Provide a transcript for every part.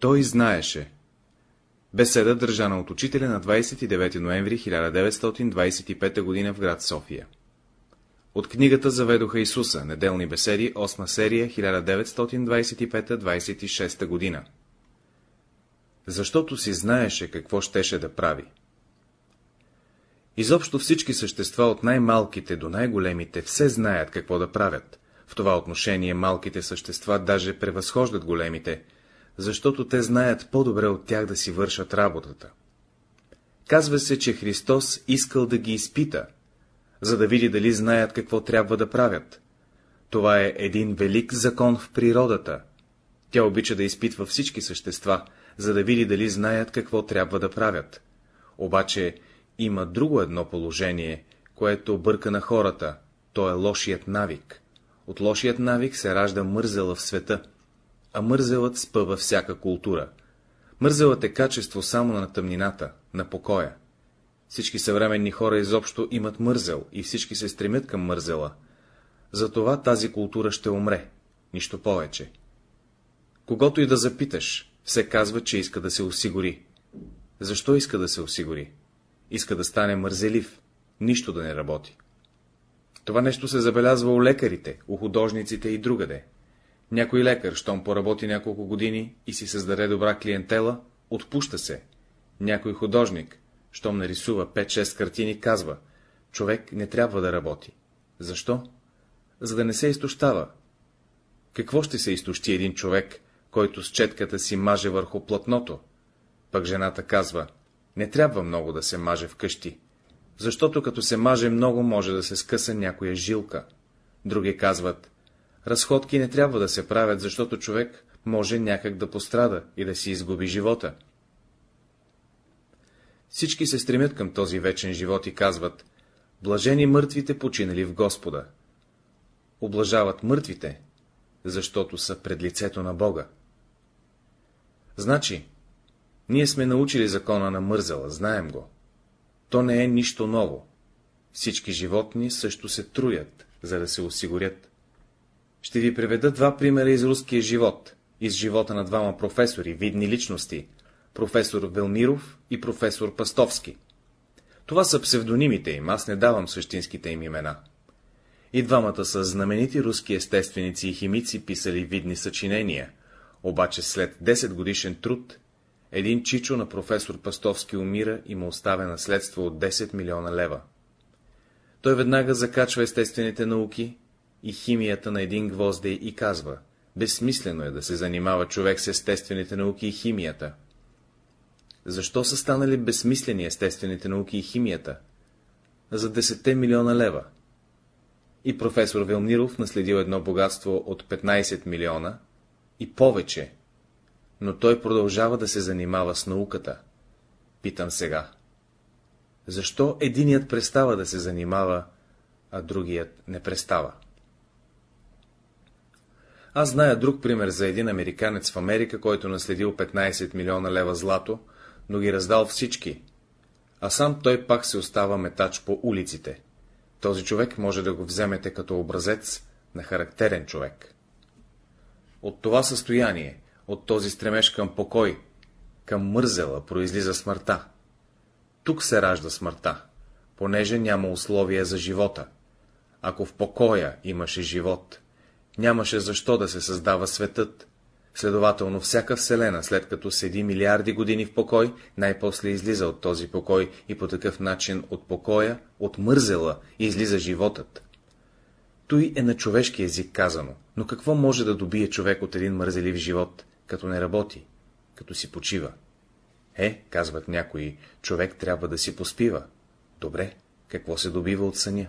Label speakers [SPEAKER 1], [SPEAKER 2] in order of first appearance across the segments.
[SPEAKER 1] Той знаеше. Беседа държана от учителя на 29 ноември 1925 г. в град София. От книгата Заведоха Исуса, неделни беседи, 8 серия, 1925-26 година. Защото си знаеше какво щеше да прави. Изобщо всички същества от най-малките до най-големите все знаят какво да правят. В това отношение малките същества даже превъзхождат големите, защото те знаят по-добре от тях да си вършат работата. Казва се, че Христос искал да ги изпита, за да види дали знаят какво трябва да правят. Това е един велик закон в природата. Тя обича да изпитва всички същества, за да види дали знаят какво трябва да правят. Обаче има друго едно положение, което бърка на хората, то е лошият навик. От лошият навик се ражда мързела в света, а мързелът спъва всяка култура. Мързелът е качество само на тъмнината, на покоя. Всички съвременни хора изобщо имат мързел и всички се стремят към мързела. Затова тази култура ще умре, нищо повече. Когато и да запиташ, все казва, че иска да се осигури. Защо иска да се осигури? Иска да стане мързелив, нищо да не работи. Това нещо се забелязва у лекарите, у художниците и другаде. Някой лекар, щом поработи няколко години и си създаде добра клиентела, отпуща се. Някой художник, щом нарисува 5-6 картини, казва, човек не трябва да работи. Защо? За да не се изтощава. Какво ще се изтощи един човек, който с четката си маже върху платното? Пък жената казва, не трябва много да се маже вкъщи, защото като се маже много, може да се скъса някоя жилка. Други казват, разходки не трябва да се правят, защото човек може някак да пострада и да си изгуби живота. Всички се стремят към този вечен живот и казват, блажени мъртвите починали в Господа. Облажават мъртвите, защото са пред лицето на Бога. Значи, ние сме научили закона на мързела, знаем го. То не е нищо ново. Всички животни също се труят, за да се осигурят. Ще ви приведа два примера из руския живот, из живота на двама професори, видни личности, професор Велмиров и професор Пастовски. Това са псевдонимите им, аз не давам същинските им имена. И двамата са знаменити руски естественици и химици, писали видни съчинения, обаче след 10 годишен труд, един чичо на професор Пастовски умира и му оставя наследство от 10 милиона лева. Той веднага закачва естествените науки и химията на един гвоздей и казва, безсмислено е да се занимава човек с естествените науки и химията. Защо са станали безсмислени естествените науки и химията? За 10 милиона лева. И професор Велмиров наследил едно богатство от 15 милиона и повече, но той продължава да се занимава с науката. Питам сега. Защо единият престава да се занимава, а другият не престава? Аз зная друг пример за един американец в Америка, който наследил 15 милиона лева злато, но ги раздал всички, а сам той пак се остава метач по улиците. Този човек може да го вземете като образец на характерен човек. От това състояние, от този стремеж към покой, към мързела, произлиза смъртта. Тук се ражда смъртта, понеже няма условия за живота. Ако в покоя имаше живот, нямаше защо да се създава светът. Следователно, всяка вселена, след като седи милиарди години в покой, най-после излиза от този покой и по такъв начин от покоя, от мързела, излиза животът. Той е на човешки език казано, но какво може да добие човек от един мързелив живот, като не работи, като си почива? Е, казват някои, човек трябва да си поспива. Добре, какво се добива от съня?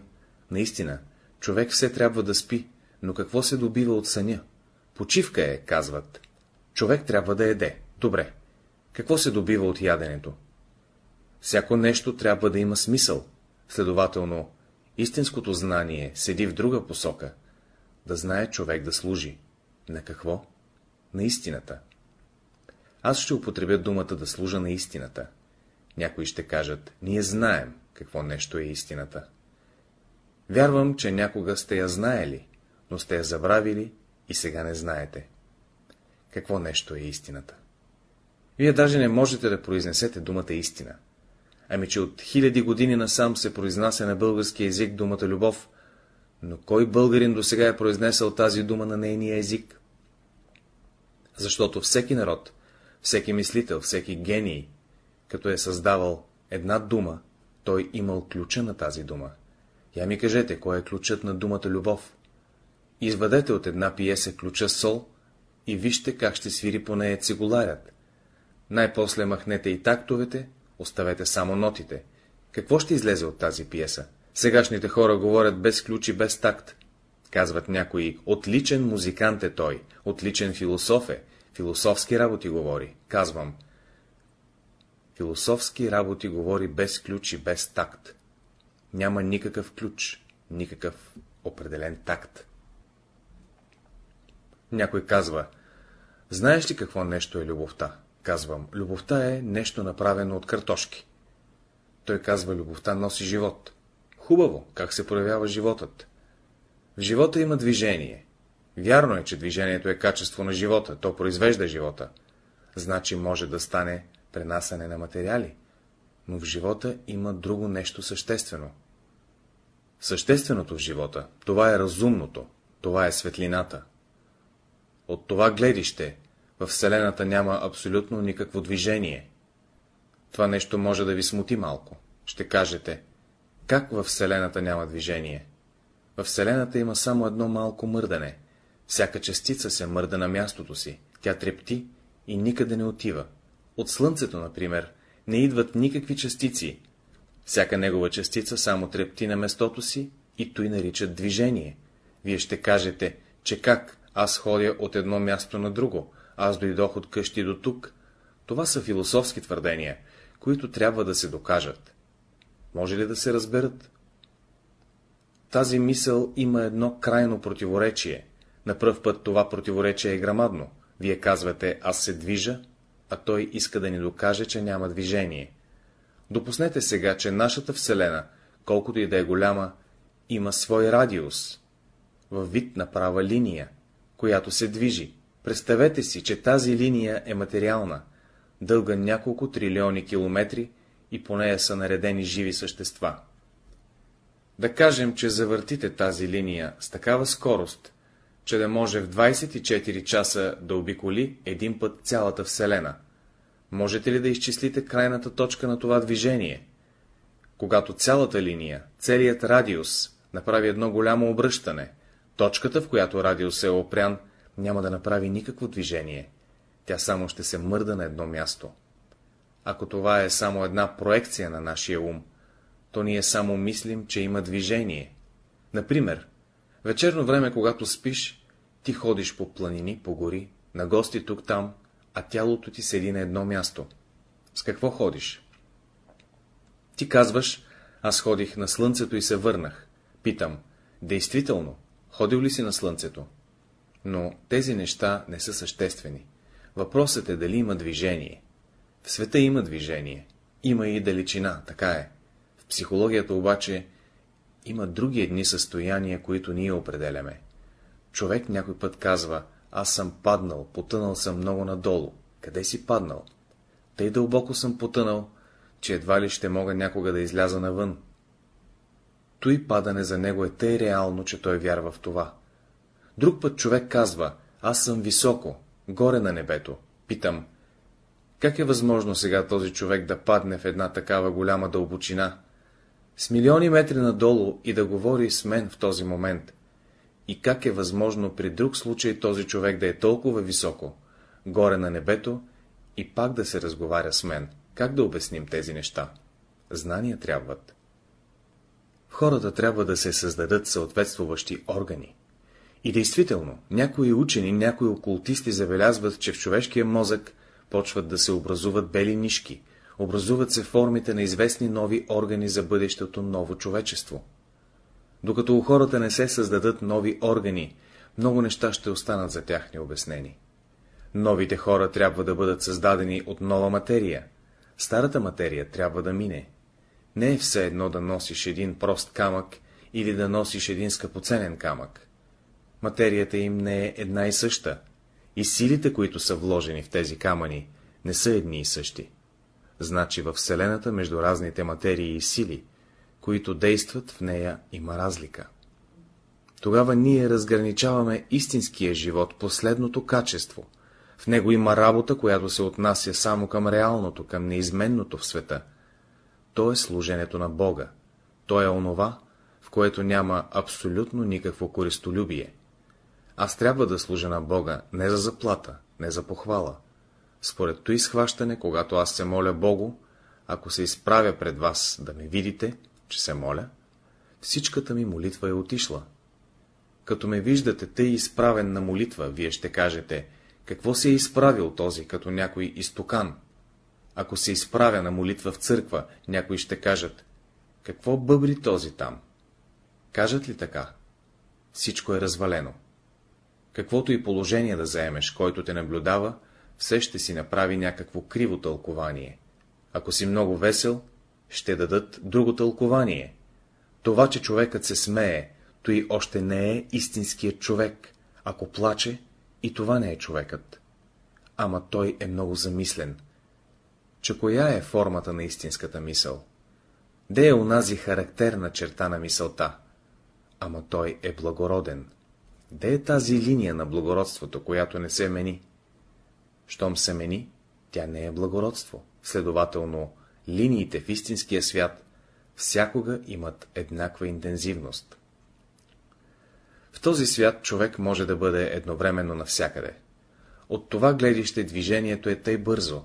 [SPEAKER 1] Наистина, човек все трябва да спи, но какво се добива от съня? Почивка е, казват. Човек трябва да еде. Добре. Какво се добива от яденето? Всяко нещо трябва да има смисъл. Следователно, истинското знание седи в друга посока. Да знае човек да служи. На какво? На истината. Аз ще употребя думата да служа на истината. Някои ще кажат, ние знаем какво нещо е истината. Вярвам, че някога сте я знаели, но сте я забравили и сега не знаете. Какво нещо е истината? Вие даже не можете да произнесете думата истина. Ами, че от хиляди години насам се произнася на български език думата любов, но кой българин до сега е произнесъл тази дума на нейния език? Защото всеки народ, всеки мислител, всеки гений, като е създавал една дума, той имал ключа на тази дума. Я ми кажете, кой е ключът на думата любов? Извадете от една пиеса ключа сол и вижте как ще свири по нея цигуларят. Най-после махнете и тактовете, оставете само нотите. Какво ще излезе от тази пиеса? Сегашните хора говорят без ключ и без такт. Казват някои, отличен музикант е той, отличен философ е, философски работи говори. Казвам, философски работи говори без ключ и без такт. Няма никакъв ключ, никакъв определен такт. Някой казва, знаеш ли какво нещо е любовта? Казвам, любовта е нещо направено от картошки. Той казва, любовта носи живот. Хубаво, как се проявява животът? В живота има движение. Вярно е, че движението е качество на живота, то произвежда живота. Значи може да стане пренасане на материали, но в живота има друго нещо съществено. Същественото в живота, това е разумното, това е светлината. От това гледище, в Вселената няма абсолютно никакво движение. Това нещо може да ви смути малко. Ще кажете, как във Вселената няма движение? Във Вселената има само едно малко мърдане. Всяка частица се мърда на мястото си, тя трепти и никъде не отива. От Слънцето, например, не идват никакви частици. Всяка негова частица само трепти на местото си и той наричат движение. Вие ще кажете, че как аз ходя от едно място на друго, аз дойдох от къщи до тук. Това са философски твърдения, които трябва да се докажат. Може ли да се разберат? Тази мисъл има едно крайно противоречие. На пръв път това противоречие е грамадно. Вие казвате, аз се движа, а той иска да ни докаже, че няма движение. Допуснете сега, че нашата Вселена, колкото и да е голяма, има свой радиус, във вид на права линия, която се движи. Представете си, че тази линия е материална, дълга няколко трилиони километри и по нея са наредени живи същества. Да кажем, че завъртите тази линия с такава скорост, че да може в 24 часа да обиколи един път цялата Вселена. Можете ли да изчислите крайната точка на това движение? Когато цялата линия, целият радиус, направи едно голямо обръщане, точката, в която радиус е опрян, няма да направи никакво движение. Тя само ще се мърда на едно място. Ако това е само една проекция на нашия ум, то ние само мислим, че има движение. Например, вечерно време, когато спиш, ти ходиш по планини, по гори, на гости тук-там, а тялото ти седи на едно място. С какво ходиш? Ти казваш, аз ходих на слънцето и се върнах. Питам, действително, ходил ли си на слънцето? Но тези неща не са съществени. Въпросът е дали има движение. В света има движение, има и далечина, така е. В психологията обаче има други едни състояния, които ние определяме. Човек някой път казва, аз съм паднал, потънал съм много надолу. Къде си паднал? Тъй дълбоко съм потънал, че едва ли ще мога някога да изляза навън. Той падане за него е тъй реално, че той вярва в това. Друг път човек казва, аз съм високо, горе на небето. Питам, как е възможно сега този човек да падне в една такава голяма дълбочина, с милиони метри надолу и да говори с мен в този момент? И как е възможно при друг случай този човек да е толкова високо, горе на небето, и пак да се разговаря с мен? Как да обясним тези неща? Знания трябват. Хората трябва да се създадат съответствуващи органи. И действително, някои учени, някои окултисти забелязват, че в човешкия мозък почват да се образуват бели нишки, образуват се формите на известни нови органи за бъдещето ново човечество. Докато у хората не се създадат нови органи, много неща ще останат за тях необяснени. Новите хора трябва да бъдат създадени от нова материя. Старата материя трябва да мине. Не е все едно да носиш един прост камък или да носиш един скъпоценен камък. Материята им не е една и съща, и силите, които са вложени в тези камъни, не са едни и същи. Значи във Вселената между разните материи и сили, които действат в нея, има разлика. Тогава ние разграничаваме истинския живот, последното качество. В него има работа, която се отнася само към реалното, към неизменното в света. То е служенето на Бога. То е онова, в което няма абсолютно никакво користолюбие. Аз трябва да служа на Бога не за заплата, не за похвала. Според то изхващане, когато аз се моля Богу, ако се изправя пред вас да ме видите, че се моля, всичката ми молитва е отишла. Като ме виждате тъй изправен на молитва, вие ще кажете, какво се е изправил този, като някой изтокан? Ако се изправя на молитва в църква, някои ще кажат, какво бъбри този там? Кажат ли така? Всичко е развалено. Каквото и положение да заемеш, който те наблюдава, все ще си направи някакво криво тълкование. Ако си много весел, ще дадат друго тълкование. Това, че човекът се смее, той още не е истинският човек. Ако плаче, и това не е човекът. Ама той е много замислен. Че коя е формата на истинската мисъл? Де е унази характерна черта на мисълта? Ама той е благороден. Де е тази линия на благородството, която не се мени? Щом се мени, тя не е благородство. Следователно, линиите в истинския свят всякога имат еднаква интензивност. В този свят човек може да бъде едновременно навсякъде. От това гледище движението е тъй бързо,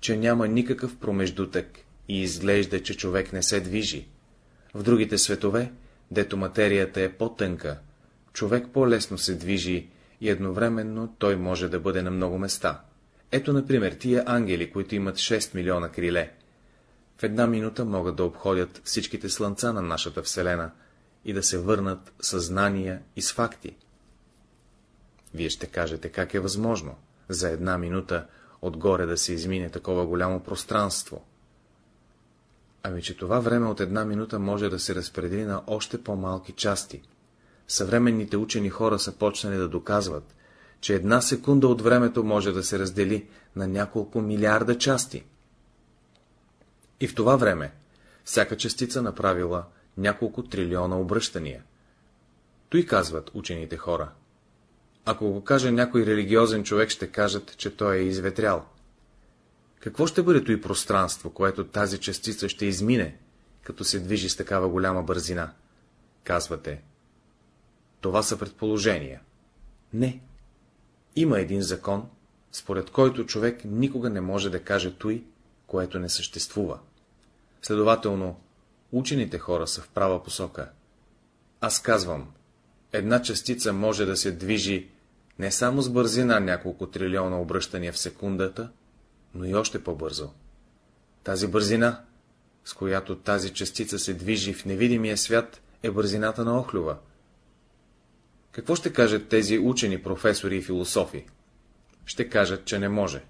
[SPEAKER 1] че няма никакъв промеждутък и изглежда, че човек не се движи. В другите светове, дето материята е по-тънка, човек по-лесно се движи и едновременно той може да бъде на много места. Ето, например, тия ангели, които имат 6 милиона криле. В една минута могат да обходят всичките слънца на нашата Вселена и да се върнат с знания и с факти. Вие ще кажете, как е възможно за една минута отгоре да се измине такова голямо пространство. Ами, че това време от една минута може да се разпредели на още по-малки части. Съвременните учени хора са почнали да доказват, че една секунда от времето може да се раздели на няколко милиарда части. И в това време всяка частица направила няколко трилиона обръщания. Той казват учените хора. Ако го каже някой религиозен човек, ще кажат, че той е изветрял. Какво ще бъде той пространство, което тази частица ще измине, като се движи с такава голяма бързина? Казвате. Това са предположения. Не. Има един закон, според който човек никога не може да каже той, което не съществува. Следователно, учените хора са в права посока. Аз казвам, една частица може да се движи не само с бързина няколко трилиона обръщания в секундата, но и още по-бързо. Тази бързина, с която тази частица се движи в невидимия свят, е бързината на Охлюва. Какво ще кажат тези учени, професори и философи? Ще кажат, че не може.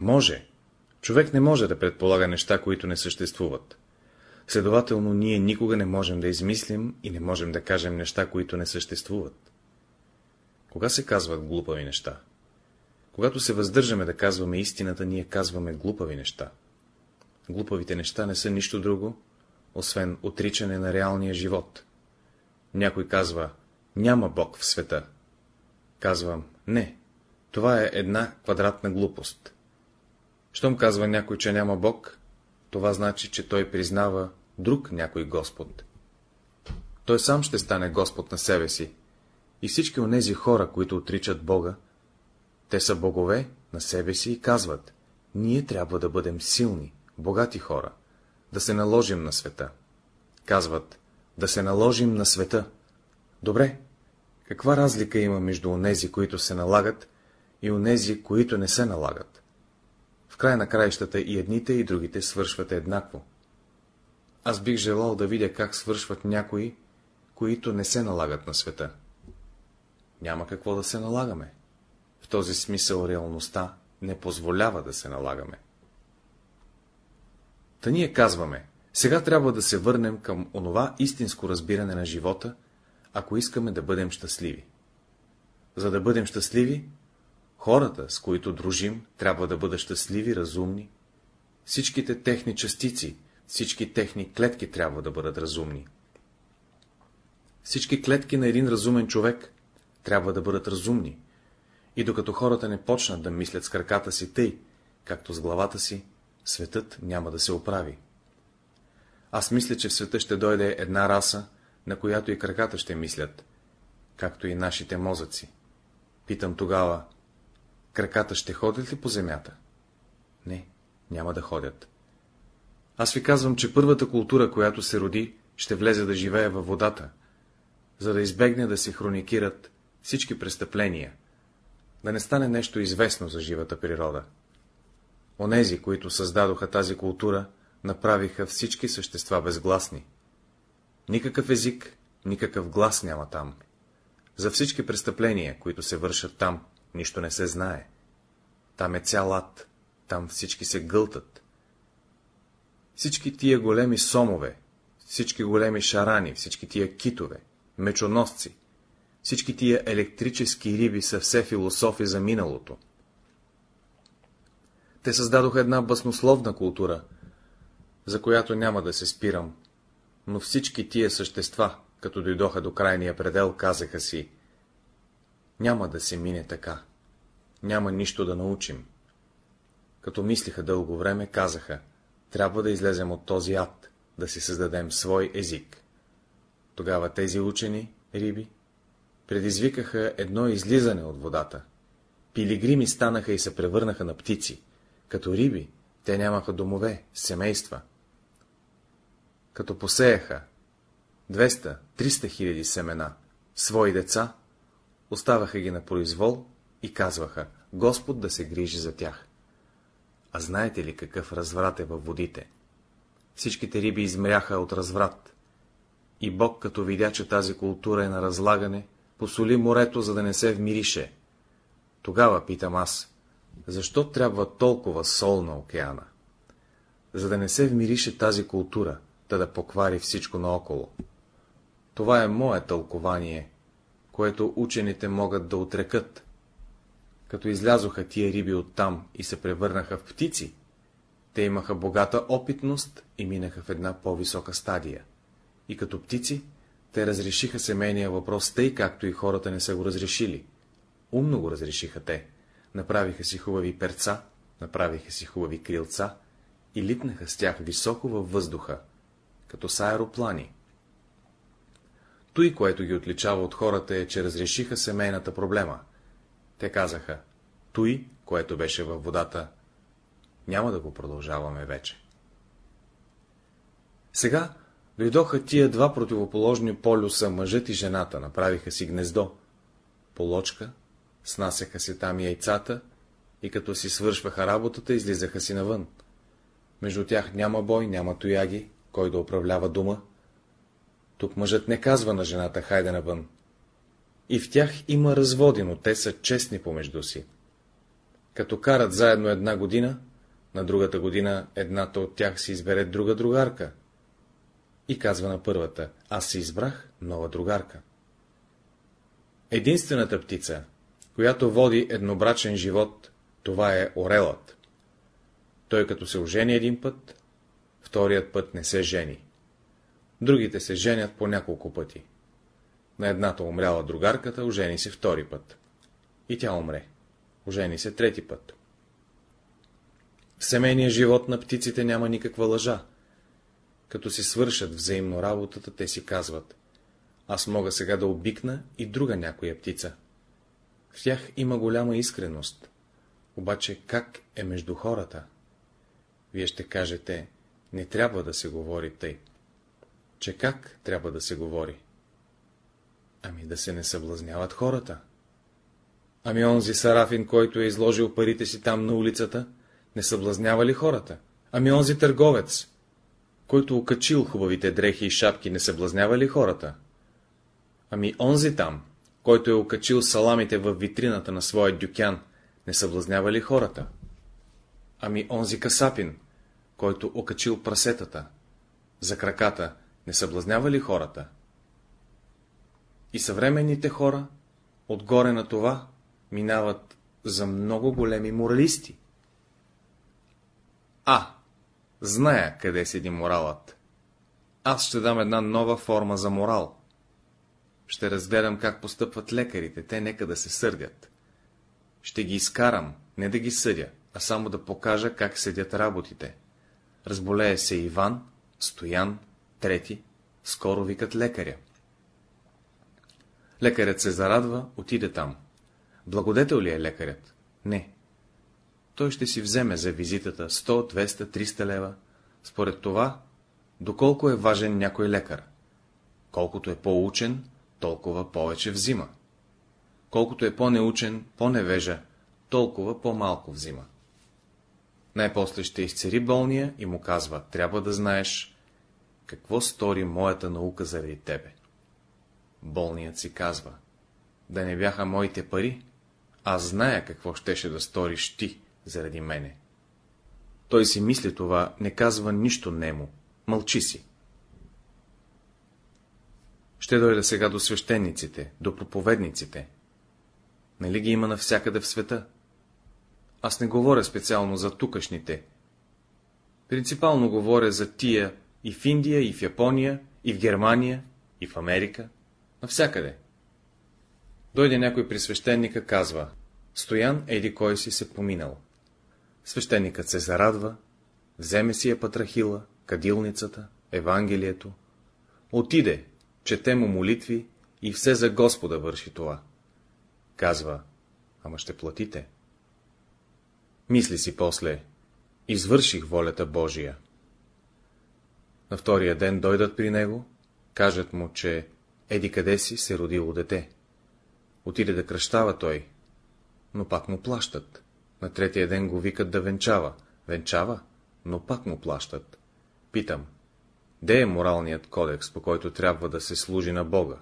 [SPEAKER 1] Може. Човек не може да предполага неща, които не съществуват. Следователно, ние никога не можем да измислим и не можем да кажем неща, които не съществуват. Кога се казват глупави неща? Когато се въздържаме да казваме истината, ние казваме глупави неща. Глупавите неща не са нищо друго, освен отричане на реалния живот. Някой казва, няма Бог в света. Казвам, не, това е една квадратна глупост. Щом казва някой, че няма Бог, това значи, че той признава друг някой Господ. Той сам ще стане Господ на себе си. И всички онези хора, които отричат Бога, те са богове на себе си и казват, ние трябва да бъдем силни, богати хора, да се наложим на света. Казват, да се наложим на света. Добре, каква разлика има между онези, които се налагат, и онези, които не се налагат? В край на краищата и едните и другите свършват еднакво. Аз бих желал да видя как свършват някои, които не се налагат на света. Няма какво да се налагаме. В този смисъл реалността не позволява да се налагаме. Та ние казваме, сега трябва да се върнем към онова истинско разбиране на живота, ако искаме да бъдем щастливи. За да бъдем щастливи, Хората, с които дружим, трябва да бъдат щастливи, разумни. Всичките техни частици, всички техни клетки трябва да бъдат разумни. Всички клетки на един разумен човек трябва да бъдат разумни. И докато хората не почнат да мислят с краката си тъй, както с главата си, светът няма да се оправи. Аз мисля, че в света ще дойде една раса, на която и краката ще мислят, както и нашите мозъци. Питам тогава, краката ще ходят ли по земята? Не, няма да ходят. Аз ви казвам, че първата култура, която се роди, ще влезе да живее във водата, за да избегне да се хроникират всички престъпления, да не стане нещо известно за живата природа. Онези, които създадоха тази култура, направиха всички същества безгласни. Никакъв език, никакъв глас няма там. За всички престъпления, които се вършат там, нищо не се знае. Там е цял ад, там всички се гълтат. Всички тия големи сомове, всички големи шарани, всички тия китове, мечоносци, всички тия електрически риби са все философи за миналото. Те създадоха една баснословна култура, за която няма да се спирам, но всички тия същества, като дойдоха до крайния предел, казаха си, няма да се мине така, няма нищо да научим. Като мислиха дълго време, казаха, трябва да излезем от този ад, да си създадем свой език. Тогава тези учени, риби, предизвикаха едно излизане от водата. Пилигрими станаха и се превърнаха на птици. Като риби, те нямаха домове, семейства. Като посеяха 200-300 хиляди семена, свои деца, оставаха ги на произвол и казваха, Господ да се грижи за тях. А знаете ли какъв разврат е във водите? Всичките риби измряха от разврат. И Бог, като видя, че тази култура е на разлагане, посоли морето, за да не се вмирише. Тогава питам аз, защо трябва толкова сол на океана? За да не се вмирише тази култура, да да поквари всичко наоколо. Това е мое тълкование, което учените могат да отрекат. Като излязоха тия риби оттам и се превърнаха в птици, те имаха богата опитност и минаха в една по-висока стадия. И като птици, те разрешиха семейния въпрос тъй, както и хората не са го разрешили. Умно го разрешиха те. Направиха си хубави перца, направиха си хубави крилца и литнаха с тях високо във въздуха, като с аероплани. Той, което ги отличава от хората е, че разрешиха семейната проблема. Те казаха, той, което беше във водата, няма да го продължаваме вече. Сега дойдоха тия два противоположни полюса, мъжът и жената, направиха си гнездо, полочка, снасяха се там яйцата и като си свършваха работата, излизаха си навън. Между тях няма бой, няма тояги, кой да управлява дума. Тук мъжът не казва на жената, хайде навън. И в тях има разводи, но те са честни помежду си. Като карат заедно една година, на другата година едната от тях си избере друга другарка. И казва на първата, аз си избрах нова другарка. Единствената птица, която води еднобрачен живот, това е орелът. Той като се ожени един път, вторият път не се жени. Другите се женят по няколко пъти. На едната умряла другарката, ожени се втори път. И тя умре. Ожени се трети път. В семейния живот на птиците няма никаква лъжа. Като си свършат взаимно работата, те си казват. Аз мога сега да обикна и друга някоя птица. В тях има голяма искреност. Обаче как е между хората? Вие ще кажете, не трябва да се говори тъй. Че как трябва да се говори? Ами да се не съблазняват хората. Ами онзи Сарафин, който е изложил парите си там на улицата, не съблазнява ли хората? Ами онзи търговец, който окачил хубавите дрехи и шапки, не съблазнява ли хората? Ами онзи там, който е окачил саламите в витрината на своя дюкян, не съблазнява ли хората? Ами онзи касапин, който окачил прасетата, за краката, не съблазнява ли хората? И съвременните хора, отгоре на това, минават за много големи моралисти. А. Зная къде седи моралът. Аз ще дам една нова форма за морал. Ще разгледам как постъпват лекарите, те нека да се сърдят. Ще ги изкарам, не да ги съдя, а само да покажа как седят работите. Разболее се Иван, Стоян, трети, скоро викат лекаря. Лекарят се зарадва, отиде там. Благодетел ли е лекарят? Не. Той ще си вземе за визитата 100, 200, 300 лева, според това, доколко е важен някой лекар. Колкото е по-учен, толкова повече взима. Колкото е по-неучен, по-невежа, толкова по-малко взима. Най-после ще изцери болния и му казва, трябва да знаеш, какво стори моята наука заради тебе. Болният си казва, да не бяха моите пари, аз зная какво щеше да сториш ти заради мене. Той си мисли това, не казва нищо нему, мълчи си. Ще дойда сега до свещениците, до проповедниците. Нали ги има навсякъде в света? Аз не говоря специално за тукашните. Принципално говоря за тия и в Индия, и в Япония, и в Германия, и в Америка, навсякъде. Дойде някой при свещеника, казва, Стоян еди кой си се поминал. Свещеникът се зарадва, вземе си я патрахила, кадилницата, Евангелието, отиде, чете му молитви и все за Господа върши това. Казва, ама ще платите. Мисли си после, извърших волята Божия. На втория ден дойдат при него, кажат му, че еди къде си се родило дете. Отиде да кръщава той, но пак му плащат. На третия ден го викат да венчава. Венчава, но пак му плащат. Питам, де е моралният кодекс, по който трябва да се служи на Бога?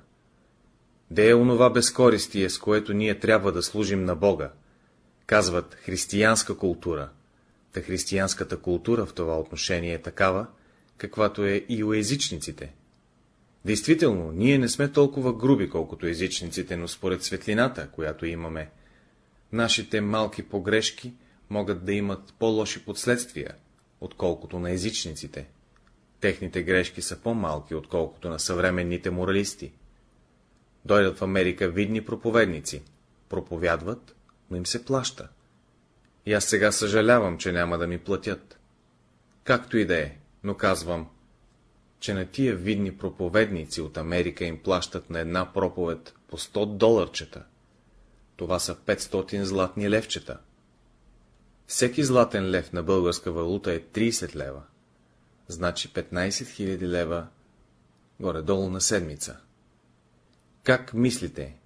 [SPEAKER 1] Де е онова безкористие, с което ние трябва да служим на Бога? Казват християнска култура. Та християнската култура в това отношение е такава, каквато е и у езичниците. Действително, ние не сме толкова груби, колкото езичниците, но според светлината, която имаме, нашите малки погрешки могат да имат по-лоши последствия, отколкото на езичниците. Техните грешки са по-малки, отколкото на съвременните моралисти. Дойдат в Америка видни проповедници, проповядват, но им се плаща. И аз сега съжалявам, че няма да ми платят. Както и да е, но казвам, че на тия видни проповедници от Америка им плащат на една проповед по 100 доларчета. Това са 500 златни левчета. Всеки златен лев на българска валута е 30 лева. Значи 15 000 лева горе-долу на седмица. Как мислите?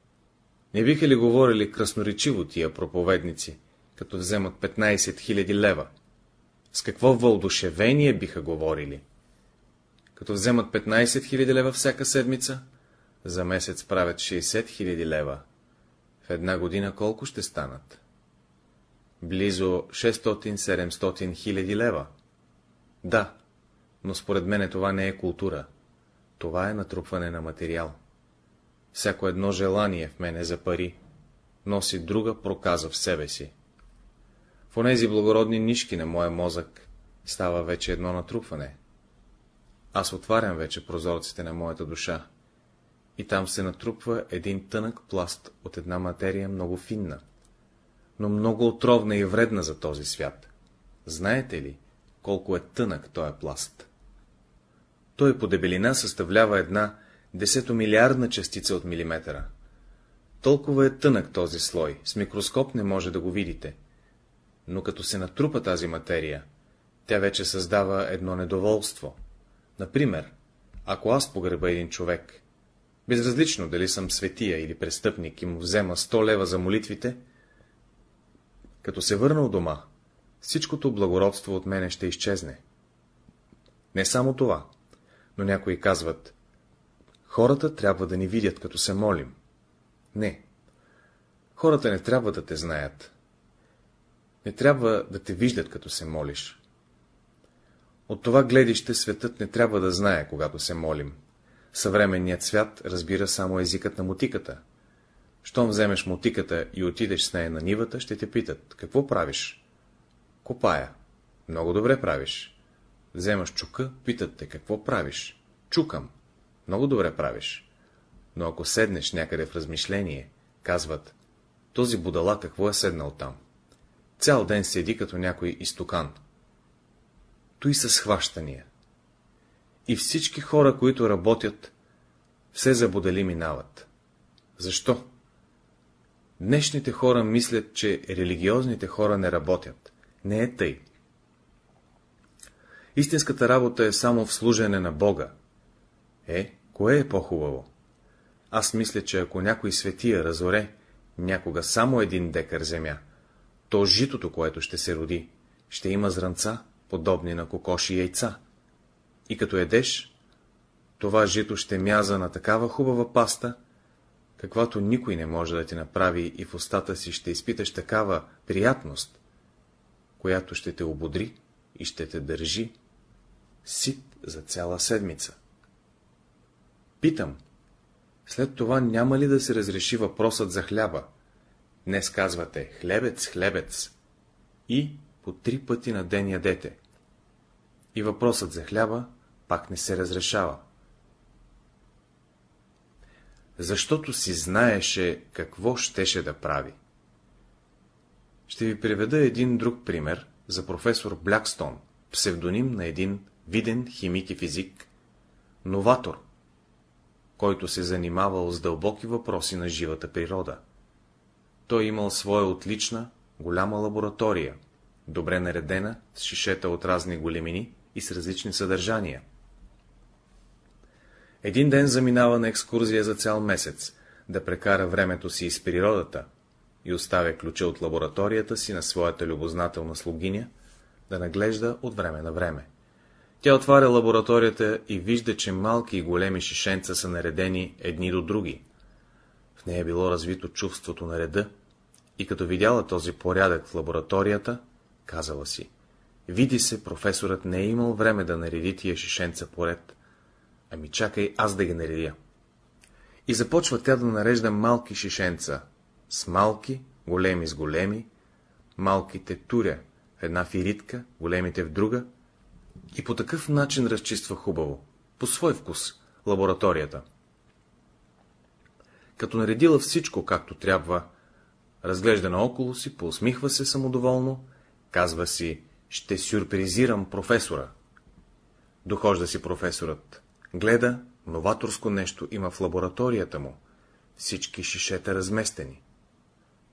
[SPEAKER 1] Не биха ли говорили красноречиво тия проповедници, като вземат 15 000 лева? С какво вълдушевение биха говорили? Като вземат 15 000 лева всяка седмица, за месец правят 60 000 лева. В една година колко ще станат? Близо 600-700 хиляди лева. Да, но според мене това не е култура. Това е натрупване на материал. Всяко едно желание в мене за пари носи друга проказа в себе си. В онези благородни нишки на моя мозък става вече едно натрупване. Аз отварям вече прозорците на моята душа и там се натрупва един тънък пласт от една материя много финна, но много отровна и вредна за този свят. Знаете ли, колко е тънък този пласт? Той по дебелина съставлява една десетомилиардна частица от милиметъра. Толкова е тънък този слой, с микроскоп не може да го видите. Но като се натрупа тази материя, тя вече създава едно недоволство. Например, ако аз погреба един човек, безразлично дали съм светия или престъпник и му взема 100 лева за молитвите, като се върна у дома, всичкото благородство от мене ще изчезне. Не само това, но някои казват, хората трябва да ни видят, като се молим. Не. Хората не трябва да те знаят. Не трябва да те виждат, като се молиш. От това гледище светът не трябва да знае, когато се молим. Съвременният свят разбира само езикът на мутиката. Щом вземеш мотиката и отидеш с нея на нивата, ще те питат, какво правиш? Копая. Много добре правиш. Вземаш чука, питат те, какво правиш? Чукам. Много добре правиш. Но ако седнеш някъде в размишление, казват, този будала какво е седнал там? Цял ден седи като някой изтокан. Той са схващания. И всички хора, които работят, все забудали минават. Защо? Днешните хора мислят, че религиозните хора не работят. Не е тъй. Истинската работа е само в служене на Бога. Е, кое е по-хубаво? Аз мисля, че ако някой светия разоре някога само един декар земя, то житото, което ще се роди, ще има зранца, подобни на кокоши яйца. И като едеш, това жито ще мяза на такава хубава паста, каквато никой не може да ти направи и в устата си ще изпиташ такава приятност, която ще те ободри и ще те държи сит за цяла седмица. Питам, след това няма ли да се разреши въпросът за хляба? Днес казвате хлебец, хлебец и по три пъти на ден ядете. И въпросът за хляба пак не се разрешава. Защото си знаеше какво щеше да прави. Ще ви приведа един друг пример за професор Блякстон, псевдоним на един виден химик и физик, новатор, който се занимавал с дълбоки въпроси на живата природа. Той имал своя отлична, голяма лаборатория, добре наредена, с шишета от разни големини и с различни съдържания. Един ден заминава на екскурзия за цял месец, да прекара времето си из природата и оставя ключа от лабораторията си на своята любознателна слугиня, да наглежда от време на време. Тя отваря лабораторията и вижда, че малки и големи шишенца са наредени едни до други. В нея е било развито чувството на реда, и като видяла този порядък в лабораторията, казала си, види се, професорът не е имал време да нареди тия шишенца поред, ами чакай аз да ги наредя. И започва тя да нарежда малки шишенца, с малки, големи с големи, малките туря една фиритка, големите в друга, и по такъв начин разчиства хубаво, по свой вкус, лабораторията. Като наредила всичко както трябва, разглежда наоколо си, поусмихва се самодоволно, казва си, ще сюрпризирам професора. Дохожда си професорът, гледа, новаторско нещо има в лабораторията му, всички шишета разместени.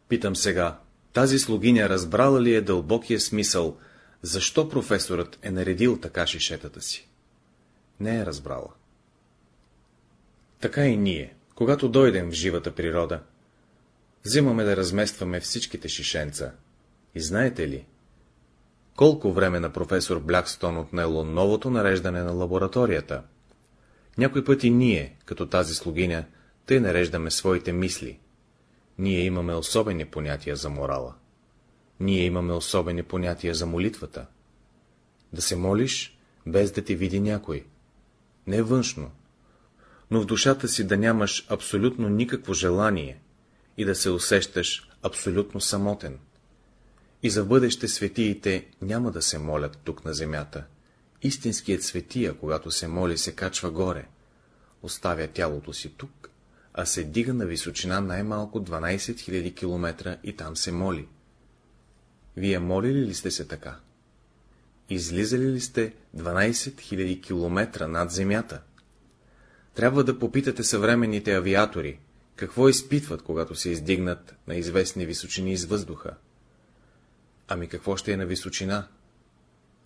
[SPEAKER 1] Питам сега, тази слугиня разбрала ли е дълбокия смисъл, защо професорът е наредил така шишетата си? Не е разбрала. Така и ние, когато дойдем в живата природа, взимаме да разместваме всичките шишенца. И знаете ли, колко време на професор Блякстон отнело новото нареждане на лабораторията? Някой пъти ние, като тази слугиня, тъй нареждаме своите мисли. Ние имаме особени понятия за морала. Ние имаме особени понятия за молитвата. Да се молиш, без да ти види някой. Не външно, но в душата си да нямаш абсолютно никакво желание и да се усещаш абсолютно самотен. И за бъдеще светиите няма да се молят тук на земята. Истинският светия, когато се моли, се качва горе, оставя тялото си тук, а се дига на височина най-малко 12 000 км и там се моли. Вие молили ли сте се така? Излизали ли сте 12 000 км над земята? Трябва да попитате съвременните авиатори, какво изпитват, когато се издигнат на известни височини из въздуха. Ами какво ще е на височина?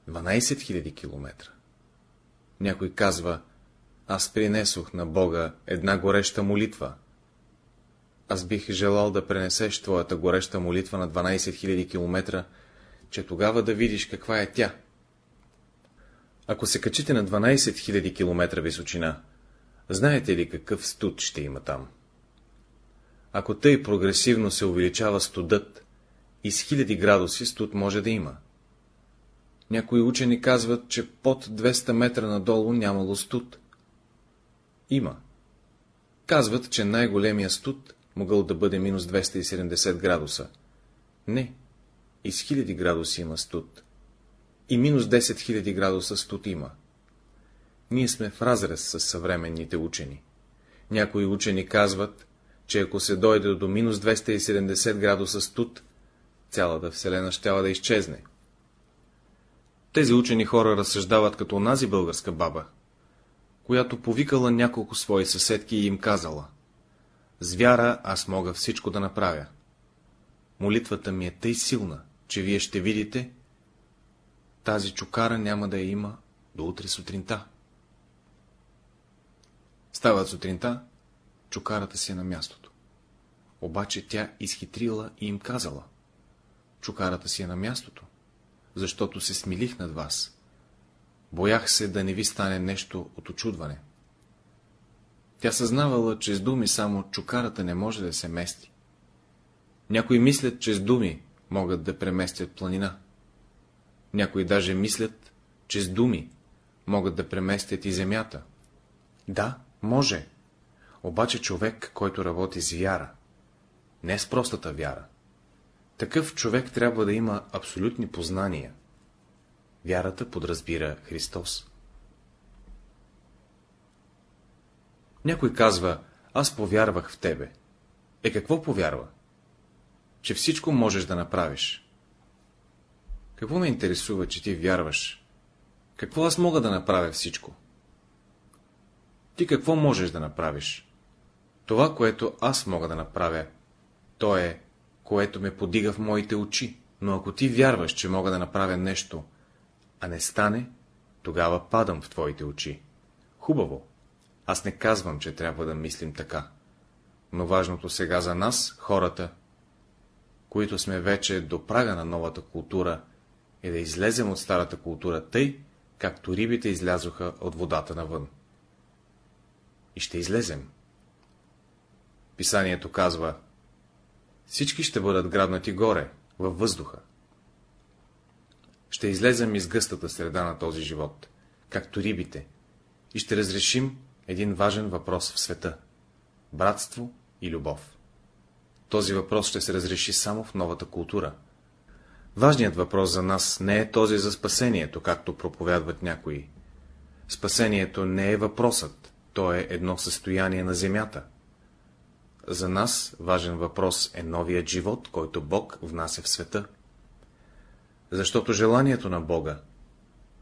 [SPEAKER 1] 12 000 км. Някой казва, аз принесох на Бога една гореща молитва. Аз бих желал да пренесеш твоята гореща молитва на 12 000 км, че тогава да видиш каква е тя. Ако се качите на 12 000 км височина, знаете ли какъв студ ще има там? Ако тъй прогресивно се увеличава студът, и с хиляди градуси студ може да има. Някои учени казват, че под 200 метра надолу нямало студ. Има. Казват, че най-големия студ могъл да бъде минус 270 градуса. Не, и с хиляди градуси има студ. И минус 10 000 градуса студ има. Ние сме в разрез с съвременните учени. Някои учени казват, че ако се дойде до минус 270 градуса студ, цялата Вселена щяла да изчезне. Тези учени хора разсъждават като онази българска баба, която повикала няколко свои съседки и им казала «С вяра аз мога всичко да направя. Молитвата ми е тъй силна, че вие ще видите, тази чукара няма да я има до утре сутринта». Стават сутринта, чукарата си е на мястото. Обаче тя изхитрила и им казала. Чукарата си е на мястото, защото се смилих над вас. Боях се да не ви стане нещо от очудване. Тя съзнавала, че с думи само чукарата не може да се мести. Някои мислят, че с думи могат да преместят планина. Някои даже мислят, че с думи могат да преместят и земята. Да, може. Обаче човек, който работи с вяра, не с простата вяра, такъв човек трябва да има абсолютни познания. Вярата подразбира Христос. Някой казва, аз повярвах в тебе. Е, какво повярва? Че всичко можеш да направиш. Какво ме интересува, че ти вярваш? Какво аз мога да направя всичко? Ти какво можеш да направиш? Това, което аз мога да направя, то е, което ме подига в моите очи, но ако ти вярваш, че мога да направя нещо, а не стане, тогава падам в твоите очи. Хубаво. Аз не казвам, че трябва да мислим така. Но важното сега за нас, хората, които сме вече до прага на новата култура, е да излезем от старата култура тъй, както рибите излязоха от водата навън и ще излезем. Писанието казва, всички ще бъдат грабнати горе, във въздуха. Ще излезем из гъстата среда на този живот, както рибите, и ще разрешим един важен въпрос в света – братство и любов. Този въпрос ще се разреши само в новата култура. Важният въпрос за нас не е този за спасението, както проповядват някои. Спасението не е въпросът, то е едно състояние на земята. За нас важен въпрос е новият живот, който Бог внася в света. Защото желанието на Бога,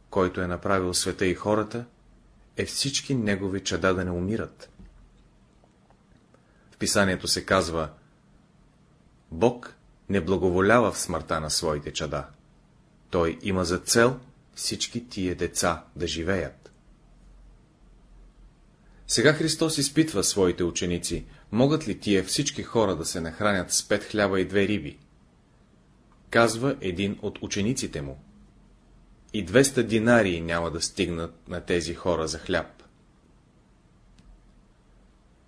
[SPEAKER 1] който е направил света и хората, е всички негови чада да не умират. В писанието се казва Бог не благоволява в смъртта на своите чада. Той има за цел всички тия деца да живеят. Сега Христос изпитва своите ученици, могат ли тия всички хора да се нахранят с пет хляба и две риби? Казва един от учениците му. И 200 динарии няма да стигнат на тези хора за хляб.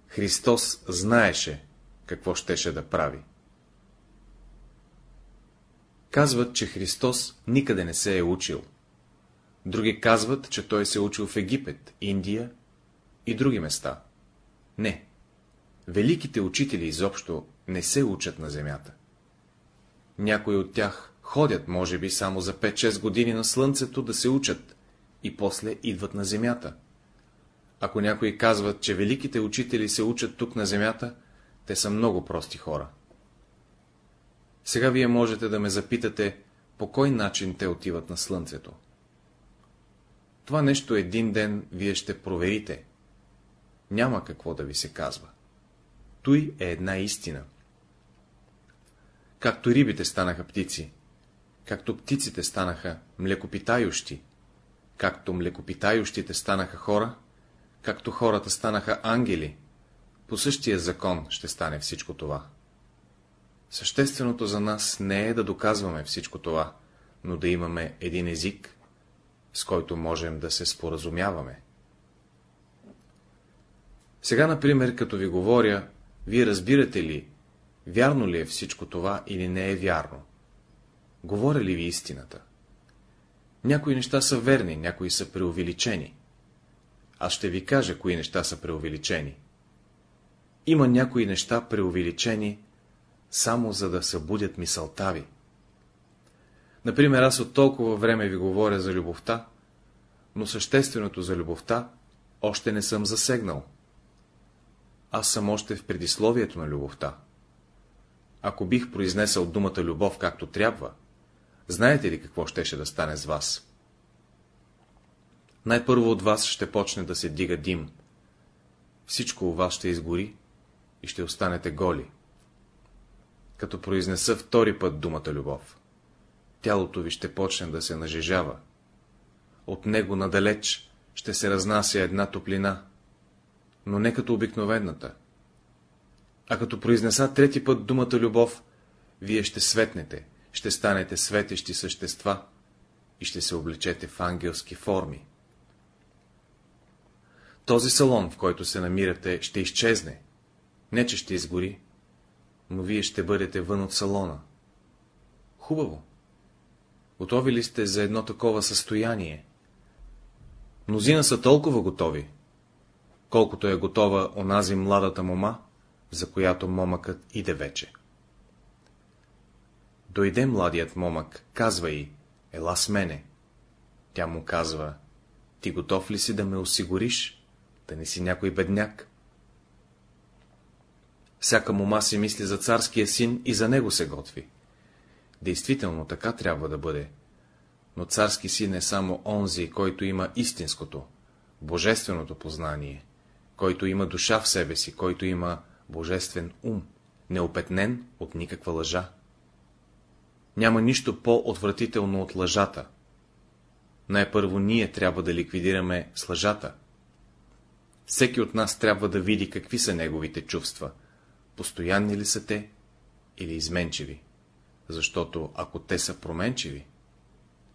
[SPEAKER 1] Христос знаеше какво щеше да прави. Казват, че Христос никъде не се е учил. Други казват, че той се е учил в Египет, Индия и други места. Не. Великите учители изобщо не се учат на земята. Някои от тях ходят, може би, само за 5-6 години на слънцето да се учат и после идват на земята. Ако някои казват, че великите учители се учат тук на земята, те са много прости хора. Сега вие можете да ме запитате, по кой начин те отиват на слънцето. Това нещо един ден вие ще проверите, няма какво да ви се казва. Той е една истина. Както рибите станаха птици, както птиците станаха млекопитающи, както млекопитающите станаха хора, както хората станаха ангели, по същия закон ще стане всичко това. Същественото за нас не е да доказваме всичко това, но да имаме един език, с който можем да се споразумяваме. Сега, например, като ви говоря, вие разбирате ли, вярно ли е всичко това или не е вярно? Говоря ли ви истината? Някои неща са верни, някои са преувеличени. Аз ще ви кажа, кои неща са преувеличени. Има някои неща преувеличени, само за да събудят мисълта ви. Например, аз от толкова време ви говоря за любовта, но същественото за любовта още не съм засегнал. Аз съм още в предисловието на любовта. Ако бих произнесъл думата любов както трябва, знаете ли какво щеше да стане с вас? Най-първо от вас ще почне да се дига дим. Всичко у вас ще изгори и ще останете голи. Като произнеса втори път думата любов, тялото ви ще почне да се нажежава. От него надалеч ще се разнася една топлина, но не като обикновената. А като произнеса трети път думата любов, вие ще светнете, ще станете светещи същества и ще се облечете в ангелски форми. Този салон, в който се намирате, ще изчезне. Не, че ще изгори, но вие ще бъдете вън от салона. Хубаво. Готови ли сте за едно такова състояние? Мнозина са толкова готови, колкото е готова онази младата мома, за която момъкът иде вече. Дойде младият момък, казва й, ела с мене. Тя му казва, ти готов ли си да ме осигуриш, да не си някой бедняк? Всяка мома си мисли за царския син и за него се готви. Действително така трябва да бъде. Но царски син е само онзи, който има истинското, божественото познание, който има душа в себе си, който има божествен ум, неопетнен от никаква лъжа. Няма нищо по-отвратително от лъжата. Най-първо ние трябва да ликвидираме с лъжата. Всеки от нас трябва да види какви са неговите чувства, постоянни ли са те или изменчиви, защото ако те са променчиви,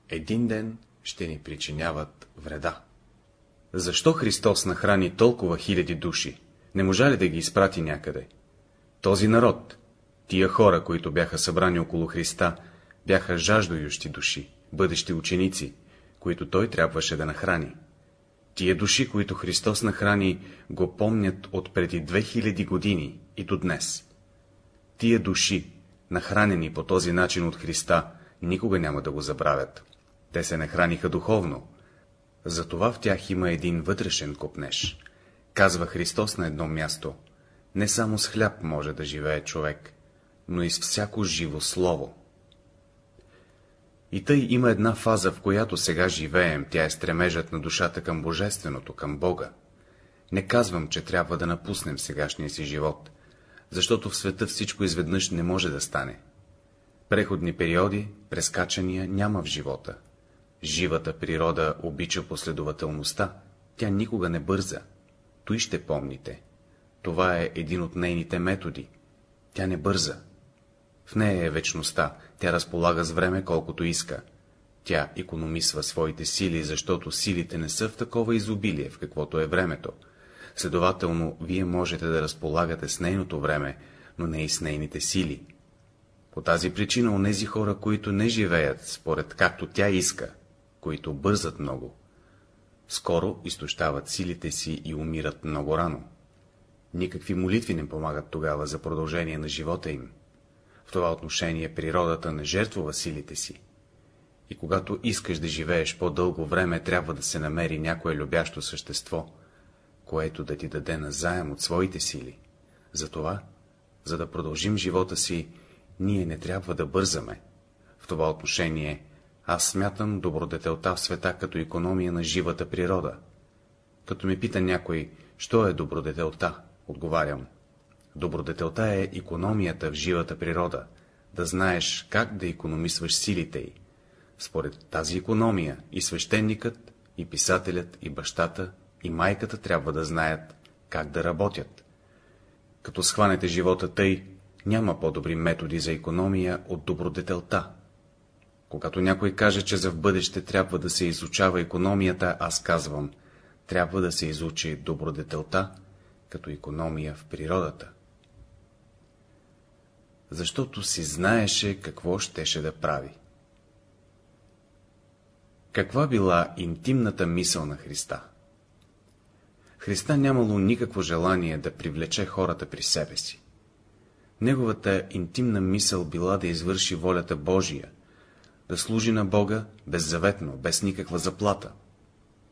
[SPEAKER 1] един ден ще ни причиняват вреда. Защо Христос нахрани толкова хиляди души? Не можа ли да ги изпрати някъде? Този народ, тия хора, които бяха събрани около Христа, бяха жаждоющи души, бъдещи ученици, които той трябваше да нахрани. Тия души, които Христос нахрани, го помнят от преди 2000 години и до днес. Тия души, нахранени по този начин от Христа, никога няма да го забравят. Те се нахраниха духовно. Затова в тях има един вътрешен копнеж. Казва Христос на едно място. Не само с хляб може да живее човек, но и с всяко живо слово. И тъй има една фаза, в която сега живеем, тя е стремежът на душата към Божественото, към Бога. Не казвам, че трябва да напуснем сегашния си живот, защото в света всичко изведнъж не може да стане. Преходни периоди, прескачания няма в живота. Живата природа обича последователността, тя никога не бърза. Той ще помните. Това е един от нейните методи. Тя не бърза. В нея е вечността, тя разполага с време колкото иска. Тя економисва своите сили, защото силите не са в такова изобилие, в каквото е времето. Следователно, вие можете да разполагате с нейното време, но не и с нейните сили. По тази причина онези хора, които не живеят според както тя иска, които бързат много, скоро изтощават силите си и умират много рано. Никакви молитви не помагат тогава за продължение на живота им. В това отношение природата не жертвува силите си. И когато искаш да живееш по-дълго време, трябва да се намери някое любящо същество, което да ти даде назаем от своите сили. Затова, за да продължим живота си, ние не трябва да бързаме. В това отношение аз смятам добродетелта в света като економия на живата природа. Като ми пита някой, що е добродетелта, отговарям. Добродетелта е економията в живата природа, да знаеш как да економисваш силите й. Според тази економия и свещеникът, и писателят, и бащата, и майката трябва да знаят как да работят. Като схванете живота тъй, няма по-добри методи за економия от добродетелта. Когато някой каже, че за в бъдеще трябва да се изучава економията, аз казвам, трябва да се изучи добродетелта, като економия в природата. Защото си знаеше какво щеше да прави. Каква била интимната мисъл на Христа? Христа нямало никакво желание да привлече хората при себе си. Неговата интимна мисъл била да извърши волята Божия, да служи на Бога беззаветно, без никаква заплата.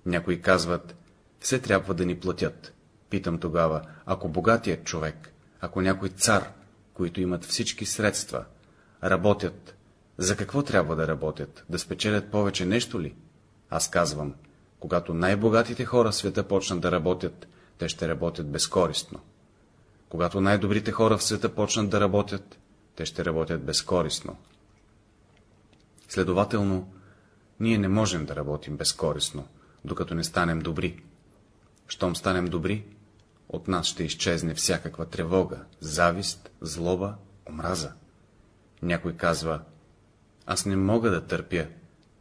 [SPEAKER 1] Някои казват, все трябва да ни платят. Питам тогава, ако богатият човек, ако някой цар, които имат всички средства, работят, за какво трябва да работят? Да спечелят повече нещо ли? Аз казвам, когато най-богатите хора в света почнат да работят, те ще работят безкористно. Когато най-добрите хора в света почнат да работят, те ще работят безкористно. Следователно, ние не можем да работим безкористно, докато не станем добри. Щом станем добри, от нас ще изчезне всякаква тревога, завист, злоба, омраза. Някой казва, аз не мога да търпя